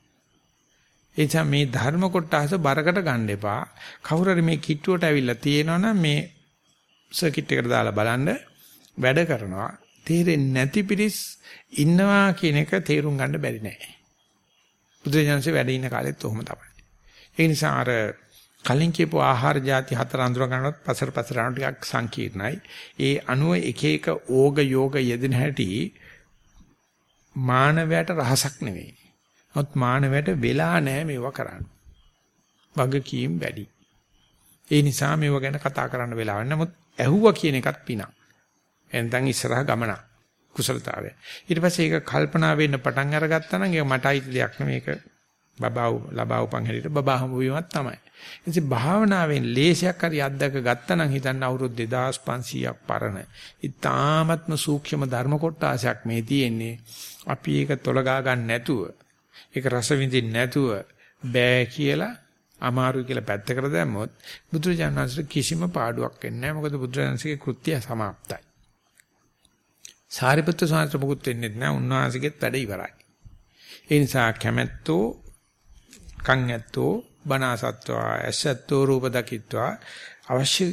ඒ නිසා මේ ධර්ම කොටස බරකට ගන්න එපා. කවුරු හරි මේ කිට්ටුවට ඇවිල්ලා තියෙනවනම් මේ සර්කිට් එකට දාලා බලන්න වැඩ කරනවා. තේරෙන්නේ නැති පිරිස් ඉන්නවා කියන එක තේරුම් ගන්න බැරි නෑ. බුදුරජාණන්සේ වැඩ ඉන්න කාලෙත් ඔහොම තමයි. ඒ නිසා අර කලින් කියපු ආහාර ಜಾති හතර අඳුර ගන්නවත් පසර පසර යන ටිකක් සංකීර්ණයි. ඒ අනුව එක එක ඕග යෝග යෙදෙන හැටි මානවයට රහසක් නෙවෙයි. නමුත් මානවයට වෙලා නැහැ මේවා කරන්න. වගකීම් වැඩි. ඒ නිසා මේව ගැන කතා කරන්න වෙලාවක් නමුත් ඇහුවා කියන එකත් පිනක්. එතෙන් ඉස්සරහ ගමන කුසලතාවය. ඊට පස්සේ ඒක කල්පනා වෙන්න පටන් අරගත්තා නම් ඒක මට අයිති දෙයක් නෙමෙයි ඒක බබාව ලබාවපන් හැටියට බබාහම වීමක් තමයි. ඉතින් භාවනාවෙන් ලේසියක් හරි අද්දක ගත්තා නම් හිතන්න අවුරුදු 2500ක් පරණ. ඊටාත්ම සූක්ෂම ධර්ම කොටාසයක් මේ තියෙන්නේ. අපි ඒක තොලගා ගන්න නැතුව ඒක රස විඳින්න නැතුව බෑ කියලා අමාරුයි කියලා පැත්තකට දැම්මොත් බුදුරජාණන් වහන්සේ කිසිම පාඩුවක් වෙන්නේ නැහැ. මොකද බුදුරජාණන්සේගේ කෘත්‍යය સમાප්තයි. සාරිපුත්‍ර සාන්ත්‍ර මොකුත් වෙන්නේ නැහැ. උන්වහන්සේගෙත් වැඩ ඉවරයි. ඒ නිසා කැමැත්තෝ කන් ඇත්තෝ බනාසත්වා ඇසත්තෝ රූප දකිත්වා අවශ්‍ය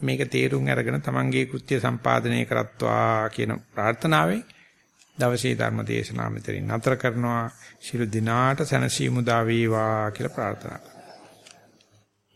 මේක තේරුම් අරගෙන තමන්ගේ කෘත්‍ය සම්පාදනය කරත්වා කියන ප්‍රාර්ථනාවෙන් දවසේ ධර්ම දේශනාව මෙතනින් නතර කරනවා. ශිරු දිනාට සැනසීම උදා වේවා කියලා ප්‍රාර්ථනා